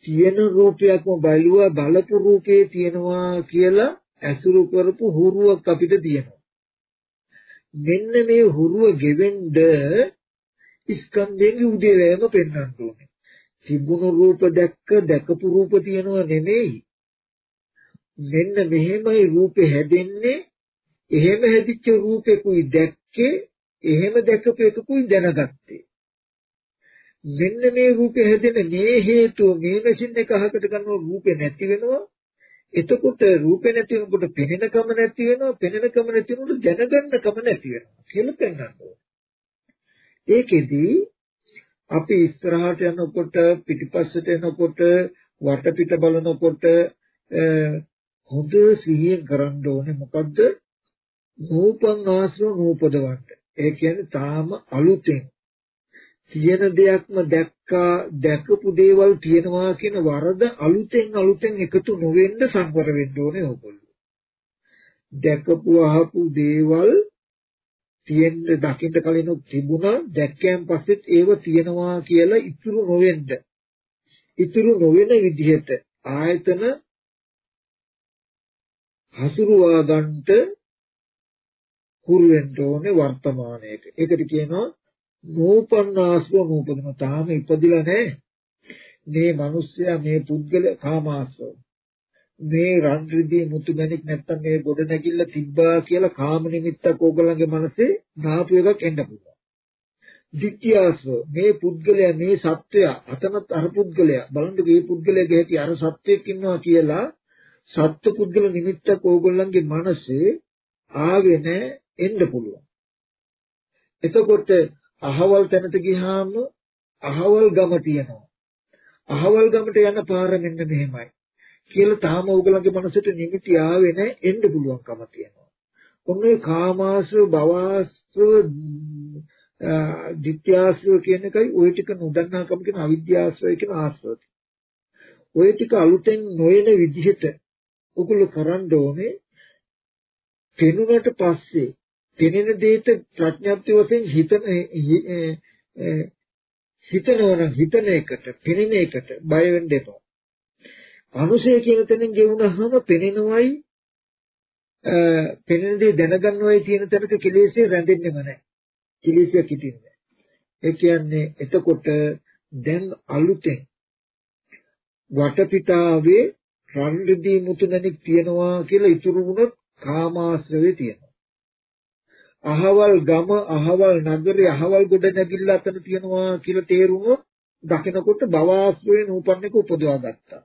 තියෙන රූපයක්ම බලුවා බලපු රූපේ තියෙනවා කියලා ඇසුරු කරපු හුරුවක් අපිට තියෙනවා. මෙන්න මේ හුරුව ගෙවෙන්න ස්කන්ධයේ උදේවැයම පෙන්වන්න ඕනේ. තිබුණු රූප දැක්ක දැකපු රූප තියෙනවා නෙමෙයි. මෙන්න මෙහෙමයි රූපේ හැදෙන්නේ. එහෙම හැදිච්ච රූපෙකුයි දැක්කේ, එහෙම දැකපු එකකුයි දැනගත්තේ. මෙන්න මේ රූපේ හැදෙන මේ හේතුව මේ මැෂින් එක අහකට ගන්නවා රූපේ නැති වෙනවා එතකොට රූපේ නැති වෙනකොට පෙනෙනකම නැති වෙනවා පෙනෙනකම නැති වෙනකොට දැනගන්නකම නැති වෙනවා කියලා පෙන්වනවා ඒකෙදි අපි ඉස්සරහට යනකොට පිටිපස්සට එනකොට වටපිට බලනකොට හොඳ සිහියෙන් කරන්න ඕනේ. මොකද්ද? නූපන් ආශ්‍රව නූපදවන්න ඒ කියන්නේ තාම අලුතෙන් තියෙන දෙයක්ම දැක්කා දැකපු දේවල් තියෙනවා කියන වරද අලුතෙන් අලුතෙන් එකතු නොවෙන්න සංවර වෙන්න ඕනේ ඕගොල්ලෝ. දැකපු අහපු දේවල් තියෙන්න දකින්න කලින් තිබුණා දැක්කයන් පස්සෙත් ඒව තියෙනවා කියලා ඉතුරු නොවෙන්න. ඉතුරු නොවන විදිහට ආයතන හසුරුවා ගන්නට හුරු වෙන්න ඕනේ වර්තමානයේක. ඒකට කියනවා නූපන්න ආශ්‍රව නූපදින තාම ඉපදිලා නැහැ. මේ මිනිස්සයා මේ පුද්ගල කාමාශ්‍රව. මේ රන් රිදී මුතු මැණික් නැත්තම් මේ ගොඩ නැගිල්ල තිබ්බා කියලා කාම නිමිත්තක් ඕගොල්ලන්ගේ මනසේ නාපු එකක් එන්න පුළුවන්. ditthyaශ්‍රව මේ පුද්ගලයා මේ සත්වයා අතනත් අර පුද්ගලයා බලන්න මේ පුද්ගලයාගේ හැටි අර සත්වයක් ඉන්නවා කියලා සත්ව පුද්ගල නිමිත්තක් ඕගොල්ලන්ගේ මනසේ ආවේ නැහැ එන්න පුළුවන්. එතකොට අහවල් තැනට ගියාම අහවල් ගම තියෙනවා. අහවල් ගමට යන පාර මෙන්න මෙහෙමයි. කියලා තාම ඕගලගේ මනසට නිමිති ආවේ නැහැ එන්න පුළුවන්කම තියෙනවා. ඔන්නේ කාමාශ්‍රව භවශ්‍රව ditthyaශ්‍රව කියන එකයි ওই ටික නොදන්නාකම කියන අවිද්‍යාශ්‍රය කියන ආශ්‍රව. ওই ටික අලුතෙන් නොයන විදිහට ඔගොල්ලෝ කරන්න ඕනේ පෙනුනට පස්සේ පෙනෙන දෙයට ප්‍රඥාප්ති වශයෙන් හිතන හිතනවන හිතන එකට පෙනෙන එකට බය වෙන්න එපා. අනුසය කියන තැනින් ගෙවුනහම පෙනෙනවයි පෙනෙන දේ දැනගන්නවයි තියෙන තැනක කෙලෙස්ේ රැඳෙන්නේම නැහැ. කෙලෙස්යක් හිටින්නේ. ඒ කියන්නේ එතකොට දැන් අලුතෙන් වටපිටාවේ රන් රිදී මුතුනැණික් තියනවා කියලා ඉතුරු වුණොත් කාමාශ්‍රවේ තියෙනවා. අහවල් ගම අහවල් නගරේ අහවල් ගොඩ නැගිල්ල අතන තියෙනවා කියලා තේරුණොත් දකිනකොට භවආශ්‍රයෙන් උපන්නක උපදවා ගත්තා.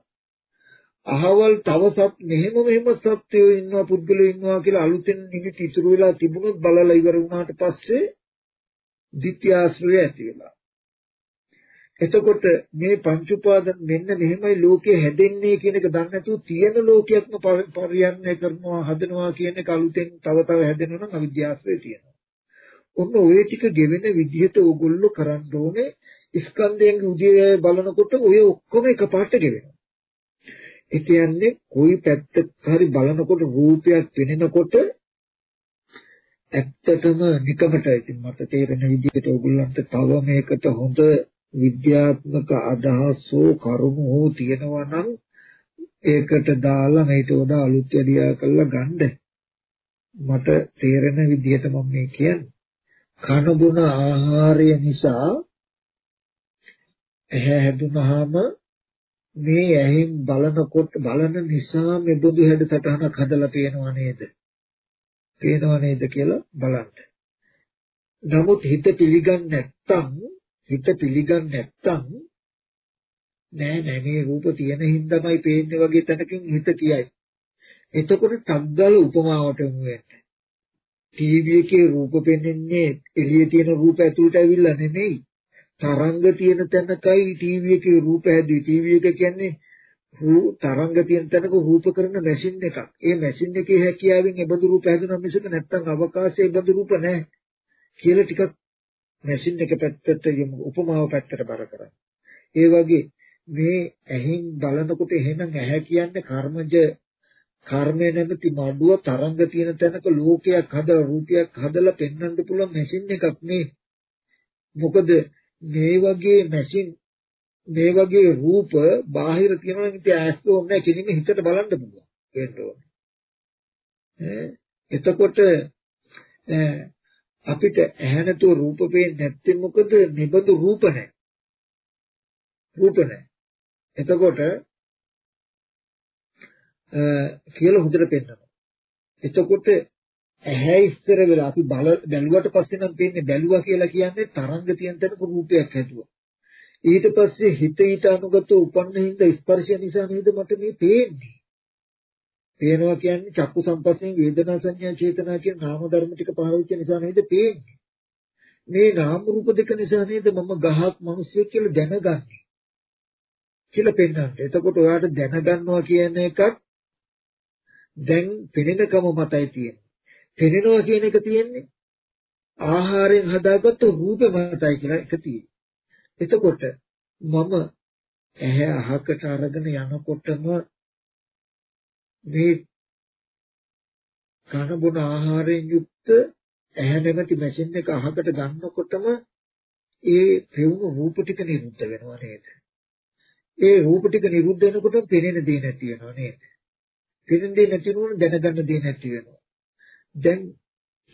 අහවල් තව සත් මෙහෙම මෙහෙම සත්‍යෝ ඉන්නවා පුද්ගලයෝ ඉන්නවා කියලා අලුතෙන් නිමිති ඉතුරු වෙලා තිබුණොත් බලලා ඉවර වුණාට පස්සේ ditthyaශ්‍රය ඇති වෙනවා. එතකොට මේ පංච උපාදාන මෙන්න මෙහෙමයි ලෝකය හැදෙන්නේ කියන එක දන්නේ නැතුව තියෙන ලෝකයක්ම පරියන්ණය කරනවා හදනවා කියන එක අලුතෙන් තව තව හැදෙනවා නම් අවිද්‍යාවස්සේ තියෙනවා. ඔන්න ওই ටික ගෙවෙන විදිහට ඕගොල්ලෝ කරන්න ඕනේ ස්කන්ධයෙන් උදේ බලනකොට ඔය ඔක්කොම එකපාරට ගෙවෙනවා. ඒ කියන්නේ કોઈ පැත්තක හරි බලනකොට රූපයක් පෙනෙනකොට ඇත්තටම නිකමට ඉතින් මට තේරෙන විදිහට ඕගොල්ලන්ට තව මේකට හොඳ විද්‍යාත්මක අදහසෝ කරුණු හෝ තියෙනවා නම් ඒකට දාලා මේට වඩා අලුත් වැඩියා කරලා ගන්න මට තේරෙන විදිහට මම මේ කියන්නේ කන බොන ආහාරය නිසා ඇහැ හැදුනහම මේ ඇහෙන් බලනකොට බලන නිසා මෙබඳු හැඩ සටහනක් හදලා පේනවා නේද? පේනවා නේද කියලා බලන්න. නමුත් හිත පිළිගන්නේ නැත්තම් හිත පිළිගන්නේ නැත්තම් නෑ නෑ මේ රූප තියෙන හින්දාමයි පේන්නේ වගේ තැනකින් හිත කියයි. එතකොට ටග්ගල උපමාවට යමු වෙන්නේ. ටීවී එකේ රූප පෙන්වන්නේ එළියේ තියෙන රූප ඇතුළට ඇවිල්ලා නෙමෙයි. තරංග තියෙන තැනකයි ටීවී එකේ රූප හැදුවේ. ටීවී එක කියන්නේ තරංග තියෙන තැනක රූප කරන මැෂින් එකක්. ඒ මැෂින් එකේ හැකියාවෙන් ඒ බඳු රූප හැදුනා මිසක නැත්තම් අවකාශයේ ඒ බඳු රූප නැහැ. කියලා ටිකක් මැෂින් එක පැත්තට යමු උපමාව පැත්තට බර කරා. ඒ වගේ මේ ඇහින් බලනකොට එහෙනම් ඇහැ කියන්නේ කර්මජ කර්මය නැමැති මඩුව තරංග තියෙන තැනක ලෝකයක් හදලා රූපයක් හදලා පෙන්වන්න පුළුවන් මැෂින් එකක් නේ. මොකද මේ වගේ මැෂින් මේ වගේ රූප බාහිර තියෙනවා නම් ඉතින් ඇස් ඕනේ කෙලින්ම හිතට බලන්න පුළුවන්. ඒකට ඕනේ. එතකොට අපිට ඇහැ නැතුව රූප පේන්නේ නැත්තේ මොකද? නිබඳු රූප නැහැ. රූප නැහැ. එතකොට කියලා හොඳට පෙන්නනවා. එතකොට ඇහැ ඉස්සර වෙලා අපි බල බැලුවට පස්සේ නම් පේන්නේ බැලුවා කියලා කියන්නේ තරංග තියෙන තැනක රූපයක් හැදුවා. ඊට පස්සේ හිත ඊට අනුගත උපන්න හින්දා ස්පර්ශය නිසා නේද මට මේ පේන්නේ. පේනවා කියන්නේ චක්කු සම්පස්යෙන් වේදනා සංඥා චේතනා කියන නාම ධර්ම ටික පහළ වෙච්ච නිසා නේද පේන්නේ. මේ නාම රූප දෙක නිසා නේද මම ගහක් මිනිස්සෙක් කියලා දැනගන්නේ. කියලා පෙන්වන්න. එතකොට ඔයාට දැනගන්නවා කියන එකත් දැන් පෙනෙනකම මතයි තියෙන්නේ. පෙනෙනවා කියන එක තියෙන්නේ ආහාරයෙන් හදාගත්ත රූපේ මතයි කියලා එක තියෙන්නේ. එතකොට මම ඇහැ අහකට අරගෙන යනකොටම මේ කන බොන ආහාරයෙන් යුක්ත ඇහැ නැමැති මැෂින් එක අහකට ගන්නකොටම ඒ පෙවුණු රූප ටික නිරුද්ධ වෙනවා නේද? ඒ රූප ටික නිරුද්ධ වෙනකොට පෙනෙන දේ නැති වෙනවා නේද? පෙනෙන දේ නැති වුණොත් දැනගන්න දේ නැති වෙනවා. දැන්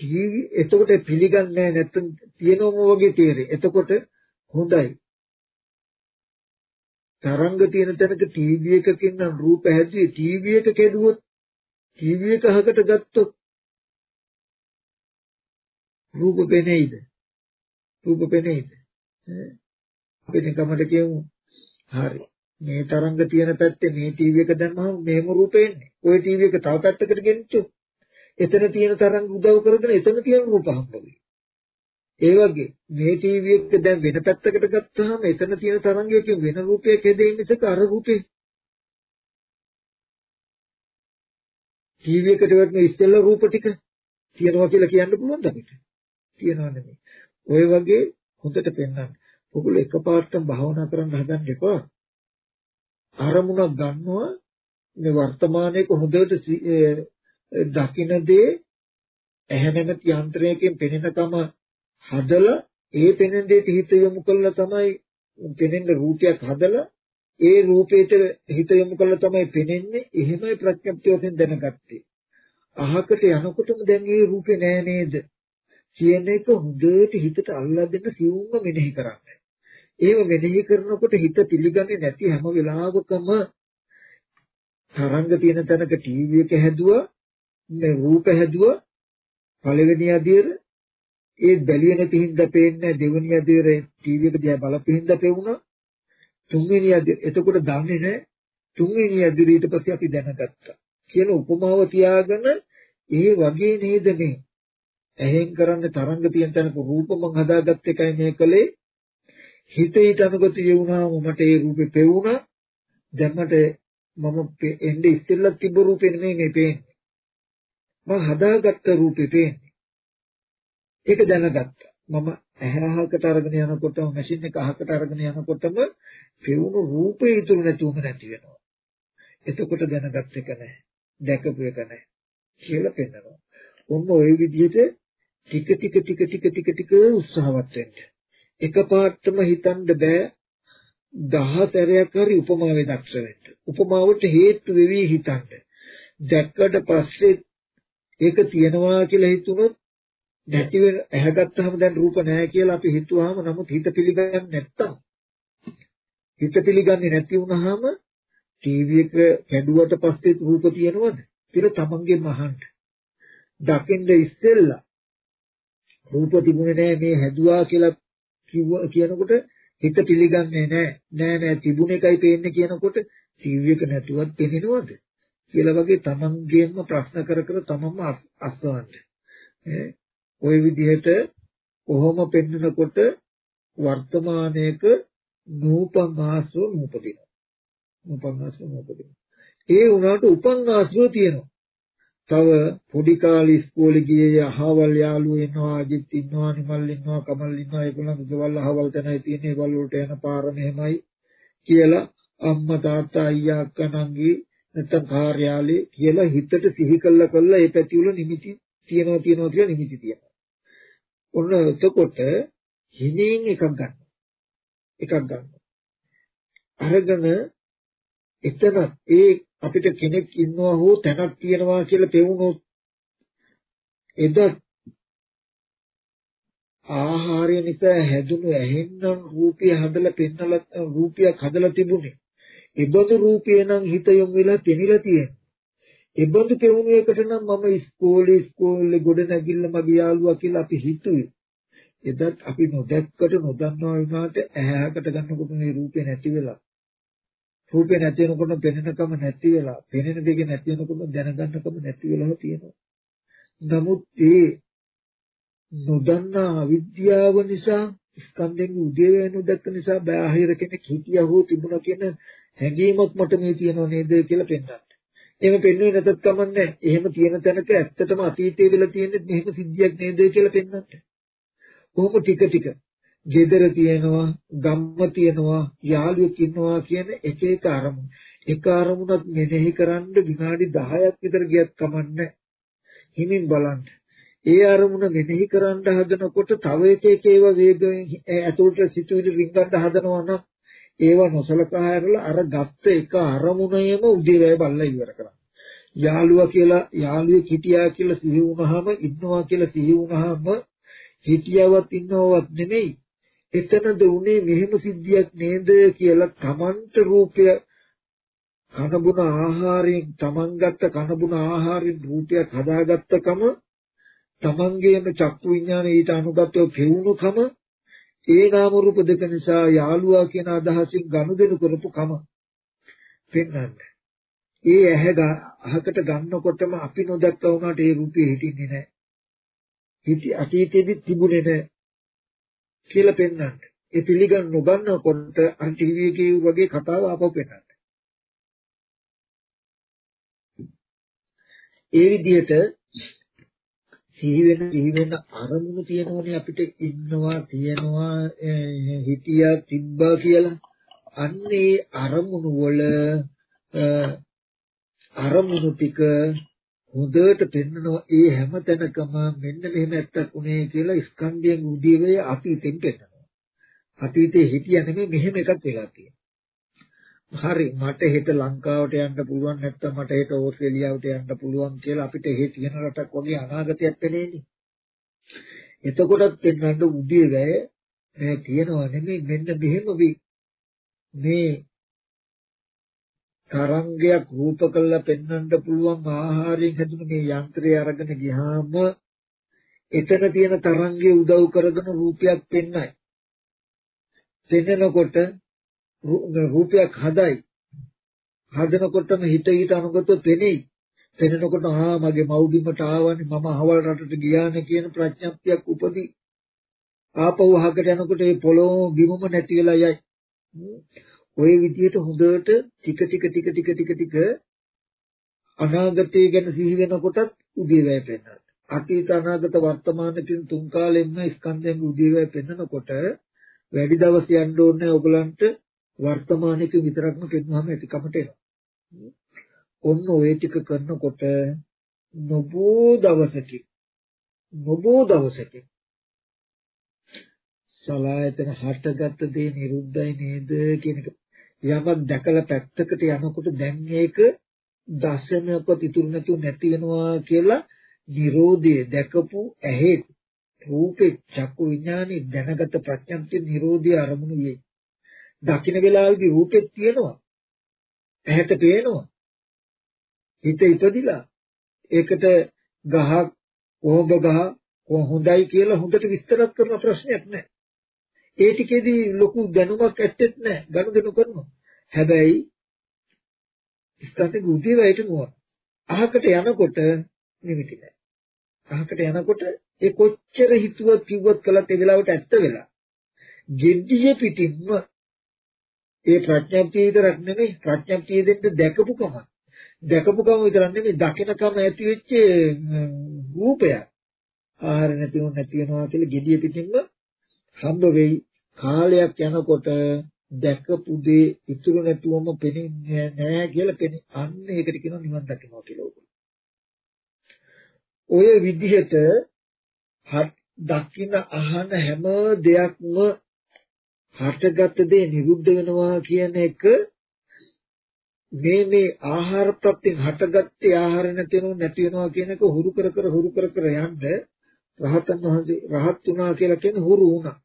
ටීවී එතකොට පිළිගන්නේ නැත්නම් තියෙනවම වගේ තේරෙයි. එතකොට හොඳයි. තරංග තියෙන තැනක ටීවී එකකින් නම් රූප හැදුවේ ටීවී එක කැඩුවොත් ටීවී එක අහකට ගත්තොත් රූප පෙනෙයිද? රූප පෙනෙයිද? අපි නිකමට කියමු. හරි. මේ තරංග තියෙන පැත්තේ මේ ටීවී එක දැම්මම මේම රූපෙ එන්නේ. ওই ටීවී එක තව පැත්තකට ගෙනිච්චොත් එතන තියෙන තරංග උදව් කරගෙන එතන තියෙන රූප හම්බ වෙයි. ඒ වගේ මේ ටීවී එක දැන් වෙන පැත්තකට ගත්තාම එතන තියෙන තරංගයකින් වෙන රූපයක් හැදෙන්නේ මිසක අර රූපේ ටීවී එකට වටන ඉස්සෙල්ලා රූප ටික තියෙනවා කියලා කියන්න පුළුවන්ද අපිට? කියනවා නෙමෙයි. ওই වගේ හොඳට පෙන්වන්න. ඔගොල්ලෝ එකපාරටම භාවනා කරන්න හදන්න එපා. අරමුණක් ගන්නවා මේ වර්තමානයේක හොඳට දකින්න දේ ඇහැ නැමැති යන්ත්‍රයකින් පෙනෙනකම හදලා ඒ පෙනෙන දෙයට හිත යොමු කළා තමයි පෙනෙන රූපයක් හදලා ඒ රූපයට හිත යොමු කළා තමයි පෙනෙන්නේ. එහෙමයි ප්‍රඥප්තිය වශයෙන් දැනගත්තේ. අහකට යනකොටම දැන් ඒ රූපේ නෑ නේද? කියන එක හොඳට හිතට අල්ලා දෙන්න සිවුම්ම මෙනෙහි කරන්න. ඒව මෙනෙහි කරනකොට හිත පිළිගන්නේ නැති හැම වෙලාවකම තරංග තියෙන තැනක ටීවී එක හැදුවා මේ රූප හැදුවා පළවෙනි අදියර ඒ බැලිය නැති හින්දා පේන්නේ දෙවෙනි අදියර ටීවී එක දිහා බලපු හින්දා පෙවුණා. තුන්වෙනි අදියර එතකොට දන්නේ නැහැ. තුන්වෙනි අදියර ඊට පස්සේ අපි දැනගත්තා. කියන උපමාව තියාගෙන ඒ වගේ නේද මේ? ඇහෙන් කරන්නේ තරංග තියෙන තැනක රූප මං හදාගත්ත එකයි මේ කලේ. හිතේ අනුගත වුණාම මට ඒ රූපේ පෙවුණා. දැන් මට මම එන්නේ ඉස්සෙල්ලා තිබ්බ රූපේ නෙමෙයි මේ පේන්නේ. මං හදාගත්ත රූපේ පේන්නේ. ඒක දැනගත්තා. මම ඇහැහකට අරගෙන යනකොටම මැෂින් එක අහකට අරගෙන යනකොටම පෙවුණු රූපේ ඉතුරු නැතුවම නැති වෙනවා. එතකොට දැනගත් එක නැහැ. දැකපු එක නැහැ කියලා පෙන්නනවා. ඔන්න ওই විදිහට ටික ටික ටික ටික ටික ටික උත්සාහවත් වෙන්න. එකපාරටම හිතන්න බෑ දහසරයක් හරි උපමාවේ දක්ෂ වෙන්න. උපමාවට හේතු වෙවි හිතන්න. දැක්කට පස්සේ ඒක තියනවා කියලා හිතුනොත් නැති වෙන ඇහැගත්තාම දැන් රූප නැහැ කියලා අපි හිතුවාම නමුත් හිත පිළිගන්නේ නැත්තම්. හිත පිළිගන්නේ නැති වුනහම ටීවී එක කැඩුවට පස්සේ රූප තියෙනවද? කියලා තමන්ගේ මහන්න දකින්න ඉස්සෙල්ලා රූප තිබුණේ නැහැ මේ හැදුවා කියලා කියනකොට හිත පිළිගන්නේ නැහැ. නෑ නෑ තිබුණ එකයි පේන්නේ කියනකොට ටීවී එක නැතුවත් පේනවද? කියලා වගේ තමන්ගේම ප්‍රශ්න කර කර තමන්ම අස්වන්නේ. ওই විදිහට කොහොම පෙන්නකොට වර්තමානයේක නූපන් ආශ්‍රව නූපදිනවා. නූපන් ආශ්‍රව නූපදිනවා. ඒ වුණාට උපන් ආශ්‍රව තියෙනවා. තව පොඩි කාලේ ඉස්කෝලේ ගියේ අහවල් යාළුවෝ ඉන්නවා අජිත් ඉන්නවා නිමල් ඉන්නවා කමල් ඉන්නවා ඒගොල්ලන් උදවල් අහවල් තැනයි තියෙන්නේ ඒවල් වලට යන පාර මෙහෙමයි කියලා අම්මා තාත්තා අයියා අක්කා නංගි නැත්තම් කාර්යාලේ කියලා හිතට සිහි කළා කළා ඒ පැති වල නිමිති තියනවා තියනවා කියලා නිමිති තියෙනවා. ඔන්න එතකොට හිමින් එකක් ගන්න. එකක් ගන්න. අරගෙන එතන ඒ අපිට කෙනෙක් ඉන්නවා හෝ තැනක් තියෙනවා කියලා තේවුනොත් එද ආහාරය නිසා හැදුණු ඇහෙන්නම් රූපය හදලා පෙන්නලා රූපයක් හදලා තිබුණේ. ඒබඳු රූපේ නම් හිත යොමු වෙලා පෙනිලා තියෙනවා. ඒබඳු පෙවුණු එකට නම් මම ඉස්කෝලේ ඉස්කෝලේ ගොඩ නැගිල්ල මගේ යාළුවා කියලා අපි හිතුවේ. එදත් අපි නොදැක්කට නොදන්නවා වුණාට ඇහැකට ගන්නකොට මේ රූපේ නැති වෙලා රූපේ නැති වෙනකොට පෙනෙනකම නැති වෙලා පෙනෙන දෙක නැති වෙනකොට දැනගන්නකම නැති වෙලා තියෙනවා. නමුත් ඒ නොදන්නා අවිද්‍යාව නිසා ස්කන්ධෙන් උදේ වෙනු දැක්ක නිසා බාහිර කෙනෙක් හිටියා හෝ තිබුණා කියන හැඟීමක් මට මේ තියෙනව නේද කියලා පෙන්වන්න. එහෙම පෙන්වන්නේ නැතත් කමන්නේ. එහෙම තියෙන තැනක ඇත්තටම අතීතයේ වෙලා තියෙන්නේ මෙහෙම සිද්ධියක් නේද කියලා පෙන්වන්න. කොහොම ටික ටික gedara තියෙනවා, ගම්ම තියෙනවා, යාළුවෙක් ඉන්නවා කියන එක එක අරමුණු. එක අරමුණක් මෙනෙහි කරන්න විනාඩි 10ක් විතර ගියත් කමන්නේ. හිමින් බලන්න. ඒ අරමුණ මෙනෙහි කරන්න හදනකොට තව එක එක ඒවා වේගයෙන් ඇතුළට සිතුවිලි රිංගන්න හදනවා නම් ඒවා නොසලකා හැරලා අර ගත්ත එක අරමුණේම උදේවැය බල්ලා ඉවර කරා. යාළුවා කියලා යාළුවෙක් හිටියා කියලා සිහි වුණාම ඉන්නවා කියලා සිහි වුණාම හිටියවත් ඉන්නවවත් නෙමෙයි. එතනද උනේ මෙහෙම සිද්ධියක් නේද කියලා තමන්ට රූපය කනබුන ආහාරයෙන් තමන් ගත්ත කනබුන ආහාරයෙන් රූපයක් හදාගත්තකම තමන්ගේම චක්කු විඥාන ඊට අනුගතව පෙවුණුකම ඒ නාම රූප දෙක නිසා යාළුවා කියන අදහසින් ගනුදෙනු කරපු කම පෙන්වන්නේ. ඒ ඇහැ අහකට ගන්නකොටම අපි නොදැක්කා වුණාට ඒ රූපේ හිටින්නේ නැහැ. හිටි අතීතයේදී තිබුණේ නැහැ කියලා පෙන්වන්නේ. ඒ පිළිගන්න නොගන්නකොට අර ටීවී එකේ වගේ කතාව ආපහු පෙන්වන්නේ. ඒ විදිහට සිහි වෙන සිහි වෙන අරමුණු තියෙනෝනේ අපිට ඉන්නවා තියනවා හිතියා තිබ්බා කියලා. අන්නේ අරමුණු වල අරමුණු ටික හොඳට පෙන්නනවා. ඒ හැම තැනකම මෙන්න මෙහෙම ඇත්තක් උනේ කියලා ස්කන්ධයෙන් උදීවේ අතීතෙන් පෙන්නනවා. අතීතේ හිටියා නෙමෙයි මෙහෙම එකක් වෙලා තියෙනවා. හරි මට හෙට ලංකාවට යන්න පුළුවන් නැත්නම් මට හෙට ඕස්ට්‍රේලියාවට යන්න පුළුවන් කියලා අපිට එහෙ තියෙන රටක් වගේ අනාගතයක් පෙනේනේ. එතකොටත් පෙන්වන්න උදේ වැය මේ තියනවා නෙමෙයි මෙන්න මෙහෙම මේ තරංගයක් රූප කළා පෙන්වන්න පුළුවන් ආහාරයෙන් හැදුණු මේ යන්ත්‍රය අරගෙන ගියාම එතන තියෙන තරංගයේ උදව් කරගෙන රූපයක් පෙන්වයි. පෙන්නකොට රූපයක් හදයි. හදනකොටම හිත ඊට අනුගතව පෙනෙයි. පෙනෙනකොට ආ මගේ මව්බිමට ආවනේ මම අහවල් රටට ගියානේ කියන ප්‍රඥප්තියක් උපදී. ආපහු අහකට යනකොට ඒ පොළොව බිමම නැති වෙලා යයි. ওই විදිහට හොඳට ටික ටික ටික ටික ටික ටික අනාගතය ගැන සිහි වෙනකොටත් උදේවැය පෙන්වනවා. අතීත අනාගත වර්තමාන කියන තුන් කාලෙන්න ස්කන්ධයන් උදේවැය පෙන්වනකොට වැඩි දවස් යන්න ඕනේ ඔයගලන්ට වර්තමානික විතරක්ම පෙන්වහම ඇතිකමට එනවා. ඔන්න ওই ටික කරනකොට නොබෝ දවසකින් නොබෝ දවසකින් සලායතන හටගත් දේ නිරුද්ධයි නේද කියන එක යමක් දැකලා පැත්තකට යනකොට දැන් ඒක දර්ශනයක්වත් ඉතුරු නැතුව නැති වෙනවා කියලා Nirodhe දැකපු ඇහි රූපේ චක්කු විඥානේ දැනගත ප්‍රඥප්තිය Nirodhe අරමුණු වේ. දකින්න වෙලාවේදී රූපෙත් තියෙනවා. ඇහැට පේනවා. හිත ඉපදිලා ඒකට ගහක් කොහොඹ ගහ හොඳයි කියලා හොඳට විස්තරත් කරන ප්‍රශ්නයක් නැහැ. ඒ ටිකේදී ලොකු දැනුමක් ඇත්තෙත් නැහැ. ගනුදෙනු කරනවා. හැබැයි ස්කන්ධේ උදේ වැටෙනවා. අහකට යනකොට නිමිති නැහැ. අහකට යනකොට ඒ කොච්චර හිතුවත් කිව්වත් කළත් ඒ වෙලාවට ඇත්ත වෙලා. ගෙඩිය පිටින්ම ඒ ප්‍රඥප්තිය විතරක් නෙමෙයි ප්‍රඥප්තිය දෙන්න දැකපු කම. දැකපු කම විතරක් නෙමෙයි දකිනකම ඇති වෙච්ච රූපය. ආහාර නැතිව නැති වෙනවා කියලා ගෙඩිය පිටින්ම හම්බ වෙයි. කාලයක් යනකොට දැකපු දේ ඉතුරු නැතුවම පෙනෙන්නේ නැහැ කියලා පෙනෙ. අන්න ඒකට කියනවා නිවන් දකින්නවා කියලා උගල. ඔය විදිහට දකින්න අහන හැම දෙයක්ම හටගත් දේ නිරුද්ධ වෙනවා කියන එක මේ මේ ආහාර ප්‍රත්‍යයෙන් හටගත්තේ ආහාර නැතිනො නැති වෙනවා කියන එක හුරු කර කර හුරු කර කර යන්න රහතන් වහන්සේ රහත් වුණා කියලා කියන්නේ හුරු වුණා.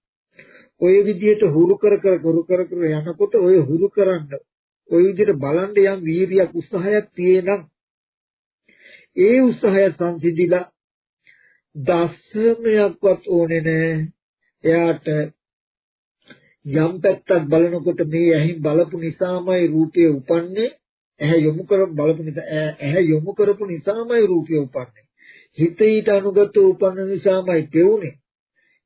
ඔය විදිහට හුරු කර කර හුරු කර කර යනකොට ඔය හුරු කරන්න ඔය විදිහට බලන්න යම් වීරියක් උත්සාහයක් තියෙනම් ඒ උත්සාහය සංසිඳිලා දශමයක්වත් ඕනේ නැහැ. එයාට යම් පැත්තක් බලනකොට මේ ඇහින් බලපු නිසාමයි රූපය උපන්නේ. ඇහැ යොමු කර බලපු නිසා ඇහැ යොමු කරපු නිසාමයි රූපය උපන්නේ. හිත ඊට අනුගත උපන්න නිසාමයි පෙවුනේ.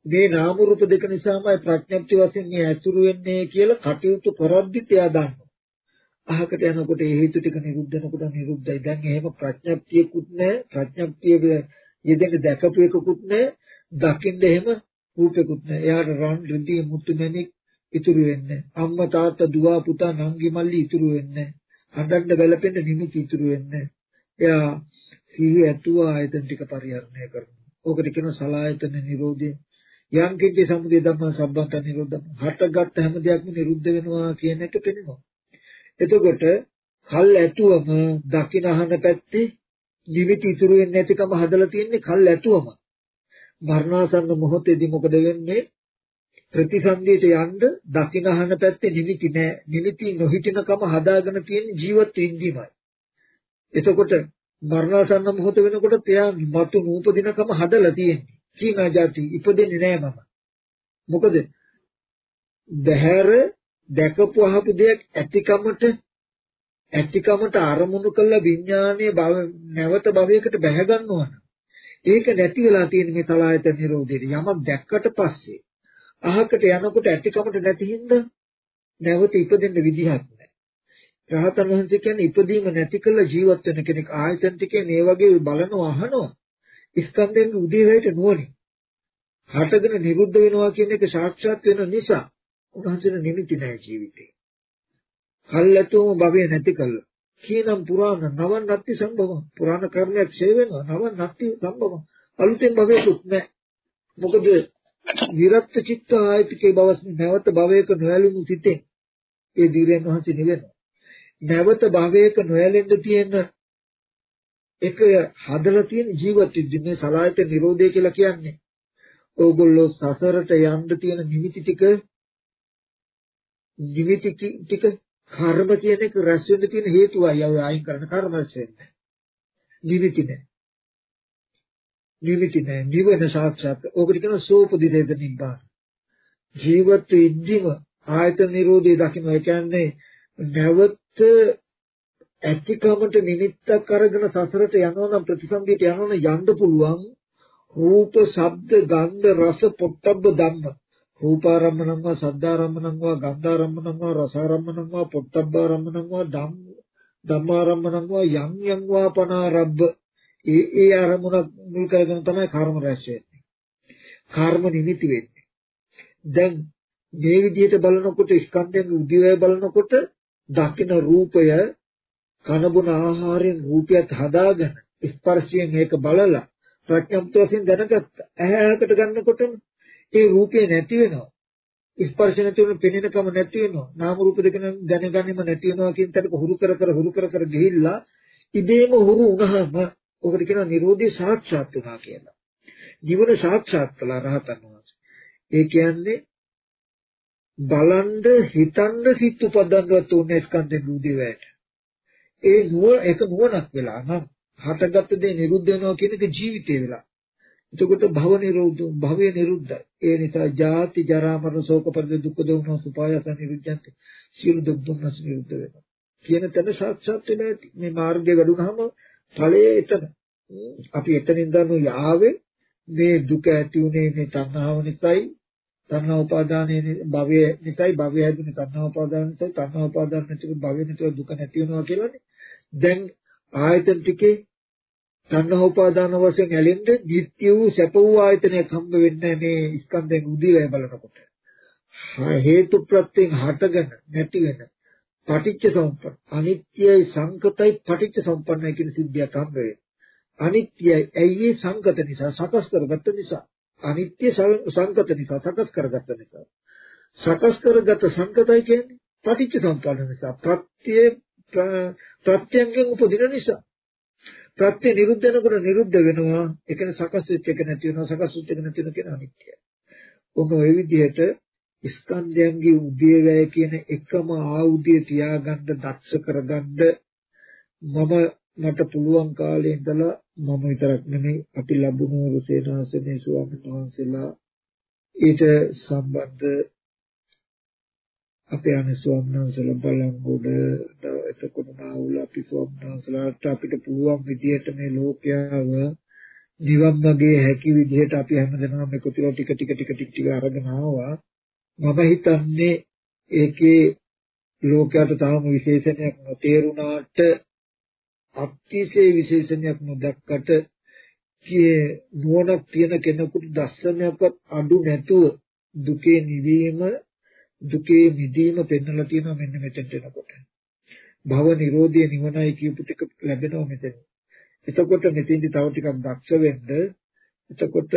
මේ නාම රූප දෙක නිසාමයි ප්‍රඥප්ති වශයෙන් මේ ඇසුරු වෙන්නේ කියලා කටයුතු කරද්දිත් එයා දන්නවා. අහකට යනකොට ඒ හේතු ටික නිරුද්ධ වෙනකොට නිරුද්ධයි. දැන් එහෙම ප්‍රඥප්තියකුත් නැහැ. ප්‍රඥප්තිය යෙදෙන්න දැකපු එකකුත් නැහැ. දකින්න එහෙම රූපෙකුත් නැහැ. එයාට රන් රිදී මුතුමැණික් ඉතුරු වෙන්නේ. අම්මා තාත්තා දුව පුතා නංගි මල්ලි ඉතුරු වෙන්නේ. හඬන්න බැලපෙන්න නිමිති ඉතුරු වෙන්නේ. එයා සිහි ඇතුව ආයතන ටික පරිහරණය කරනවා. ඕකට කියනවා සලායතන නිරෝධය. යම් කිසි සමුදය ධම්ම සම්බන්ත නිරෝධ හටගත් හැම දෙයක්ම නිරුද්ධ වෙනවා කියන එක පෙනෙනවා. එතකොට කල් ඇතුවම දකින අහන පැත්තේ නිවිති ඉතුරු වෙන්නේ නැතිකම හදලා තියෙන්නේ කල් ඇතුවම. මරණාසන්න මොහොතේදී මොකද වෙන්නේ? ප්‍රතිසන්දියට යන්න දකින අහන පැත්තේ නිමිති නෑ. නිමිති නොහිටිනකම හදාගෙන තියෙන ජීවත් වෙන්නීමයි. එතකොට මරණාසන්න මොහොත වෙනකොට එයා මතු නූපදිනකම හදලා තියෙන්නේ. සීමා જાති ඉපදෙන්නේ නෑ මම. මොකද බහැර දැකපු අහපු දෙයක් ඇතිකමට ඇතිකමට අරමුණු කළ විඥානයේ භව නැවත භවයකට බැහැ ගන්නවා ඒක නැති වෙලා තියෙන මේ සලායත නිරෝධයට යමක් දැක්කට පස්සේ අහකට යනකොට ඇතිකමට නැති හින්දා නැවත ඉපදෙන්න විදිහක් නැහැ. රහතන් වහන්සේ කියන්නේ ඉපදීම නැති කළ ජීවත් වෙන කෙනෙක් ආයතන ටිකේ මේ වගේ බලනවා අහනවා ස්කන්ධයන්ගේ උදේවැයට නුවණින් හටගෙන නිරුද්ධ වෙනවා කියන එක සාක්ෂාත් වෙන නිසා උන්වහන්සේට නිමිති නැහැ ජීවිතේ. කල්ැතුම භවය නැති කළා. කියනම් පුරාණ නව නත්ති සම්භව පුරාණ කර්මයක් ඡේ වෙනවා නව නත්ති සම්භව අලුතෙන් භවයකුත් නැහැ. මොකද විරත් චිත්ත ආයතිකේ බවස් නැවත භවයක නොයලුණු සිටේ ඒ දීරයන් වහන්සේ නිවෙනවා. නැවත භවයක නොයැලෙන්න තියෙන එක හදලා තියෙන ජීවත් වෙද්දී මේ සලායත නිරෝධය කියලා කියන්නේ ඕගොල්ලෝ සසරට යන්න තියෙන නිමිති ටික නිමිති ටික කර්ම කියන එක රැස් වෙන්න තියෙන හේතුවයි අය අයින් කරන කර්ම රැස් වෙන්නේ. නිමිති නෑ. නිමිති නෑ. නිවන සාක්ෂාත්. ඕකට කියනවා සෝපදිතේද නිබ්බාන. ජීවත් වෙද්දිම ආයතන නිරෝධය දකින්න ඒ කියන්නේ නැවත ඇතිකමට නිමිත්තක් අරගෙන සසරට යනවා නම් ප්‍රතිසන්දියට යනවා නම් යන්න පුළුවන් රූප, ශබ්ද, ගන්ධ, රස, පොට්ටබ්බ ධම්ම. රූපාරම්මණං වා සද්ධාරම්මණං වා ගන්ධාරම්මණං වා රසාරම්මණං වා පොට්ටබ්බාරම්මණං වා ධම්ම ධම්මාරම්මණං වා යම් යම් වා පනාරබ්බ ඒ ඒ අරමුණ මුල් කරගෙන තමයි කර්ම රැස් වෙන්නේ. කර්ම නිමිති වෙන්නේ. දැන් මේ විදිහට බලනකොට ස්කන්ධයන් උදිවය බලනකොට දකින රූපය කනබුන ආහාරයෙන් රූපයත් හදාගෙන ස්පර්ශයෙන් මේක බලලා ප්‍රඥප්ති වශයෙන් දැනගත්ත. ඇහැකට ගන්නකොටම ඒ රූපේ නැති වෙනවා. ස්පර්ශ නැති වෙන පෙනෙනකම නැති වෙනවා. නාම රූප දෙක දැනගැනීම නැති වෙනවා කියන තැනක හුරු කර කර හුරු කර කර ගිහිල්ලා ඉබේම හුරු වුණාම ඔකට කියනවා Nirodhi සාක්ෂාත් වුණා කියලා. ජීවන සාක්ෂාත් කළා රහතන් වහන්සේ. ඒ කියන්නේ බලන්ඩ හිතන්ඩ සිත් උපදන්නවත් උන්නේ ස්කන්ධෙන් රූපේ වැට. ඒ නුවණ ඒක නුවණක් වෙලා නම් හටගත්ත දේ නිරුද්ධ වෙනවා කියන එක ජීවිතේ වෙලා. එතකොට භව නිරෝධ භවය නිරුද්ධයි. ඒ නිසා ජාති ජරා මරණ ශෝක පරිද දුක්ඛ දෝමන සුපායස නිරුද්ධන්ති. සියලු දුක් දුම්නස් නිරුද්ධ වෙනවා. කියන තැන සාක්ෂාත් වෙලා ඇති. මේ මාර්ගය වැඩුණාම ඵලය එතන. අපි එතනින් දන්නු යාවේ මේ දුක ඇති උනේ මේ තණ්හාව නිසායි තණ්හා උපාදානයේ භවය නිසායි භවය හැදුනේ තණ්හා උපාදාන නිසායි තණ්හා උපාදාන නැතිව භවය නැතිව දුක නැති වෙනවා කියලානේ. දැන් ආයතන ටිකේ තණ්හා උපාදාන වශයෙන් ඇලෙන්න නිත්‍ය වූ සැප වූ ආයතනයක් හම්බ වෙන්නේ මේ ස්කන්ධයෙන් උදීවැය බලනකොට. හේතු ප්‍රත්‍යයෙන් හටගෙන නැති වෙන පටිච්ච සමුප්පන්න අනිත්‍යයි සංකතයි පටිච්ච සමුප්පන්නයි කියන සිද්ධියක් හම්බ වෙනවා. අනිත්‍යයි ඇයි සංකත නිසා සකස් කරගත්ත නිසා අනිත්‍ය සංකත නිසා සකස් කරගත්ත නිසා සකස් කරගත්ත සංකතයි කියන්නේ පටිච්ච සමුප්පන්න නිසා ප්‍රත්‍ය ප්‍රත්‍යයෙන් උපදින නිසා ප්‍රත්‍ය නිරුද්ධ වෙනකොට නිරුද්ධ වෙනවා. ඒ කියන්නේ සකස් වෙච්ච එක නැති වෙනවා. සකස් වෙච්ච එක නැති වෙනවා කියන අනිත්‍යය. ඔන්න ඔය විදිහට ස්කන්ධයන්ගේ උදේවැය කියන එකම ආයුධය තියාගන්න දක්ෂ කරගන්න මම මට පුළුවන් කාලේ ඉඳලා මම විතරක් නෙමෙයි අපි ලැබුණු රුසේනාසනේ ස්වාමීන් වහන්සේලා ඊට සම්බන්ධ අපේ අනේ ස්වාමීන් වහන්සේලා බලංගොඩ එතකොට නාවුල අපි ස්වාමීන් වහන්සේලාට අපිට පුළුවන් විදිහට මේ ලෝකයාව නිවන් මාගේ හැකි විදිහට අපි හැමදෙනාම එකතු වෙලා ටික ටික ටික ටික ටික අරගෙන ආවා. මම හිතන්නේ ඒකේ ලෝකයට තාම විශේෂණයක් නොතේරුණාට අතිශය විශේෂණයක් නොදක්කට කියේ නුවණක් තියෙන කෙනෙකුට දර්ශනයක්වත් අඩු නැතුව දුකේ නිවීම දුකේ මිදීම පෙන්වලා තියෙනවා මෙන්න මෙතෙන්ට එනකොට. භව නිරෝධය නිවනයි කියපු ටික ලැබෙනවා මෙතන. එතකොට මෙතෙන්දි තව ටිකක් දක්ෂ වෙන්න එතකොට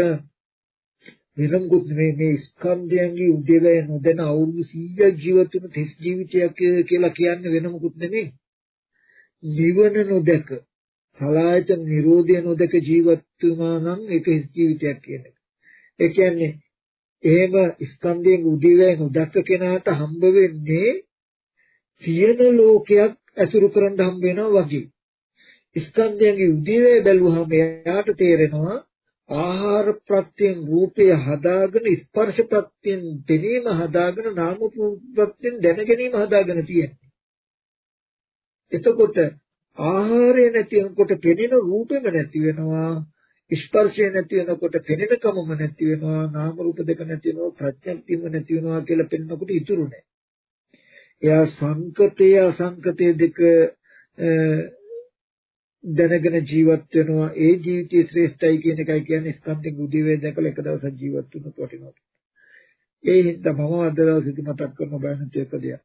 විරංගුත් නෙමෙයි මේ ස්කන්ධයන්ගේ උදේවැය නොදැන අවුරුදු 100ක් ජීවත් වුණු තෙස් ජීවිතයක් කියලා කියන්නේ වෙන මොකුත් නෙමෙයි. නිවන නොදක සලායතන නිරෝධය නොදක ජීවත් වුණා නම් ඒක ජීවිතයක් කියන එක. ඒ කියන්නේ එහෙම ස්කන්ධයෙන් උදේවැය නොදක කෙනාට හම්බ වෙන්නේ සියන ලෝකයක් ඇසුරු කරන්න හම්බ වෙනවා වගේ. ස්කන්ධයන්ගේ උදේවැය බැලුවහම එයාට තේරෙනවා ආහාර ප්‍රත්‍යයෙන් රූපය හදාගෙන ස්පර්ශ ප්‍රත්‍යයෙන් දැනීම හදාගෙන නාම ප්‍රත්‍යයෙන් දැන ගැනීම හදාගෙන තියෙන්නේ. එතකොට ආහාරය නැති වෙනකොට පෙනෙන රූපෙම නැති වෙනවා ස්පර්ශය නැති වෙනකොට පෙනෙන කමම නැති වෙනවා නාම රූප දෙක නැති වෙනවා ප්‍රඥප්තියම නැති වෙනවා කියලා පෙන්නකොට ඉතුරු නැහැ. එයා සංකතය අසංකතය දෙක දැනගෙන ජීවත් වෙනවා ඒ ජීවිතය ශ්‍රේෂ්ඨයි කියන එකයි කියන්නේ ස්කන්ධෙන් උදේවේ දැකලා එක දවසක් ජීවත් වුණොත් වටිනවා. ඒ හින්දා මම අද දවසේදී මතක් කරන බයනත් එක දෙයක්.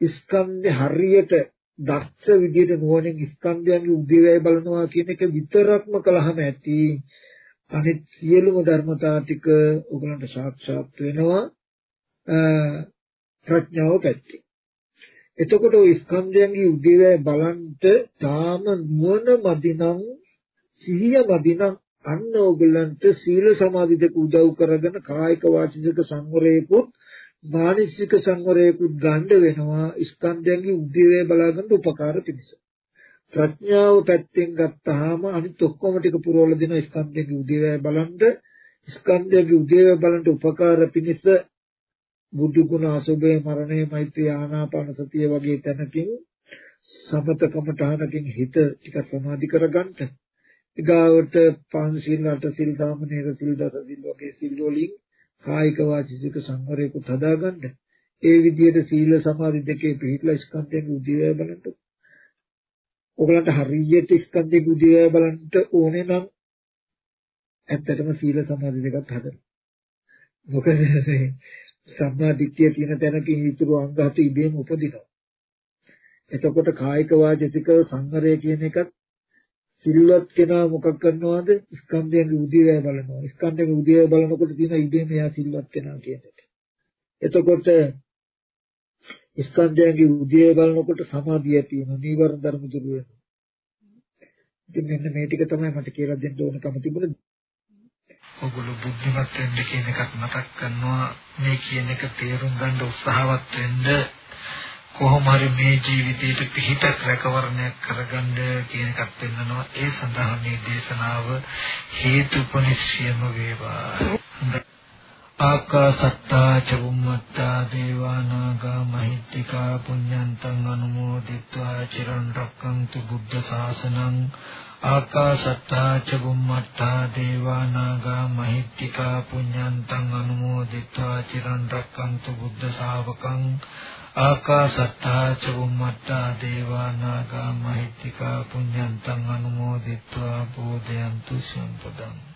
ස්කන්ධේ හරියට දක්ෂ විදියට නුවණින් ස්කන්ධයන්ගේ උදේවැය බලනවා කියන එක විතරක්ම කලහම ඇති. අනිත් සියලුම ධර්මතා ටික ඔයගලන්ට සාක්ෂාත් වෙනවා. ප්‍රඥාව පැත්තේ. එතකොට ওই ස්කන්ධයන්ගේ උදේවැය බලන්ට තාම නුවණ මදිනම් සිහිය මදිනම් අන්න ඕගලන්ට සීල සමාධි දෙක උදව් කරගෙන කායික වාචික සංවරයකුත් මානසික සංවරයකුත් ගන්න වෙනවා ස්කන්ධයන්ගේ උදේවැය බලාගන්න උපකාර පිණිස. ප්‍රඥාව පැත්තෙන් ගත්තාම අනිත් ඔක්කොම ටික පුරවල දෙන ස්කන්ධයන්ගේ උදේවැය බලන්න ස්කන්ධයන්ගේ උදේවැය බලන්න උපකාර පිණිස බුදු ගුණ අසුභේ මරණය මෛත්‍රී ආනාපාන සතිය වගේ තැනකින් සමතකමඨානකින් හිත ටික සමාධි කරගන්න. ඊගාවට පංචශීල අටසිල් සාමනීර සිල් දස සිල් වගේ සිල් වලින් කායික වාචික සංවරයකුත් හදාගන්න. ඒ විදිහට සීල සමාධි දෙකේ පිළිපලා ස්කන්ධයෙන් උදේවය බලන්න. ඔයගලන්ට හරියට ස්කන්ධයෙන් උදේවය බලන්න ඕනේ නම් ඇත්තටම සීල සමාධි දෙකත් හදන්න. මොකද සම්මා දිට්ඨිය තියෙන තැනකින් ඊතුරු අංග හත ඉබේම උපදිනවා. එතකොට කායික වාචික සංවරය කියන එකත් සිල්වත් කෙනා මොකක් කරනවද? ස්කන්ධයන්ගේ උදේවැය බලනවා. ස්කන්ධයන්ගේ උදේවැය බලනකොට තියෙන ඉබේම එයා සිල්වත් කෙනා කියන එක. එතකොට ස්කන්ධයන්ගේ උදේවැය බලනකොට සමාධිය තියෙනවා. නීවරණ ධර්ම දුර වෙනවා. ඉතින් මෙන්න මේ ටික තමයි මට කියලා දෙන්න ඕනකම තිබුණේ. ඔගොල්ලෝ බුද්ධිමත් වෙන්න කියන එකත් මතක් කරනවා මේ කියන එක තේරුම් ගන්න උත්සාහවත් වෙන්න කොහොම හරි මේ ජීවිතයට පිහිටක් රැකවරණයක් කරගන්න කියන එකක් පෙන්නනවා. ඒ සඳහා මේ දේශනාව හේතුපනිශ්චයම වේවා. ආකාසත්තා චුම්මත්තා දේවානාගා මහිත්‍තිකා පුඤ්ඤන්තං අනුමෝදිත්වා චිරන් රක්කන්තු බුද්ධ ශාසනං. ආකාසත්තා චුම්මත්තා දේවානාගා මහිත්‍තිකා පුඤ්ඤන්තං අනුමෝදිත්වා චිරන් රක්කන්තු බුද්ධ ශාවකං. ආකාසත්තා ච බුම්මත්තා දේවා නාග මහිත්‍තිකා පුඤ්ඤන්තං අනුමෝදිත්වා බෝධයන්තු සම්පදං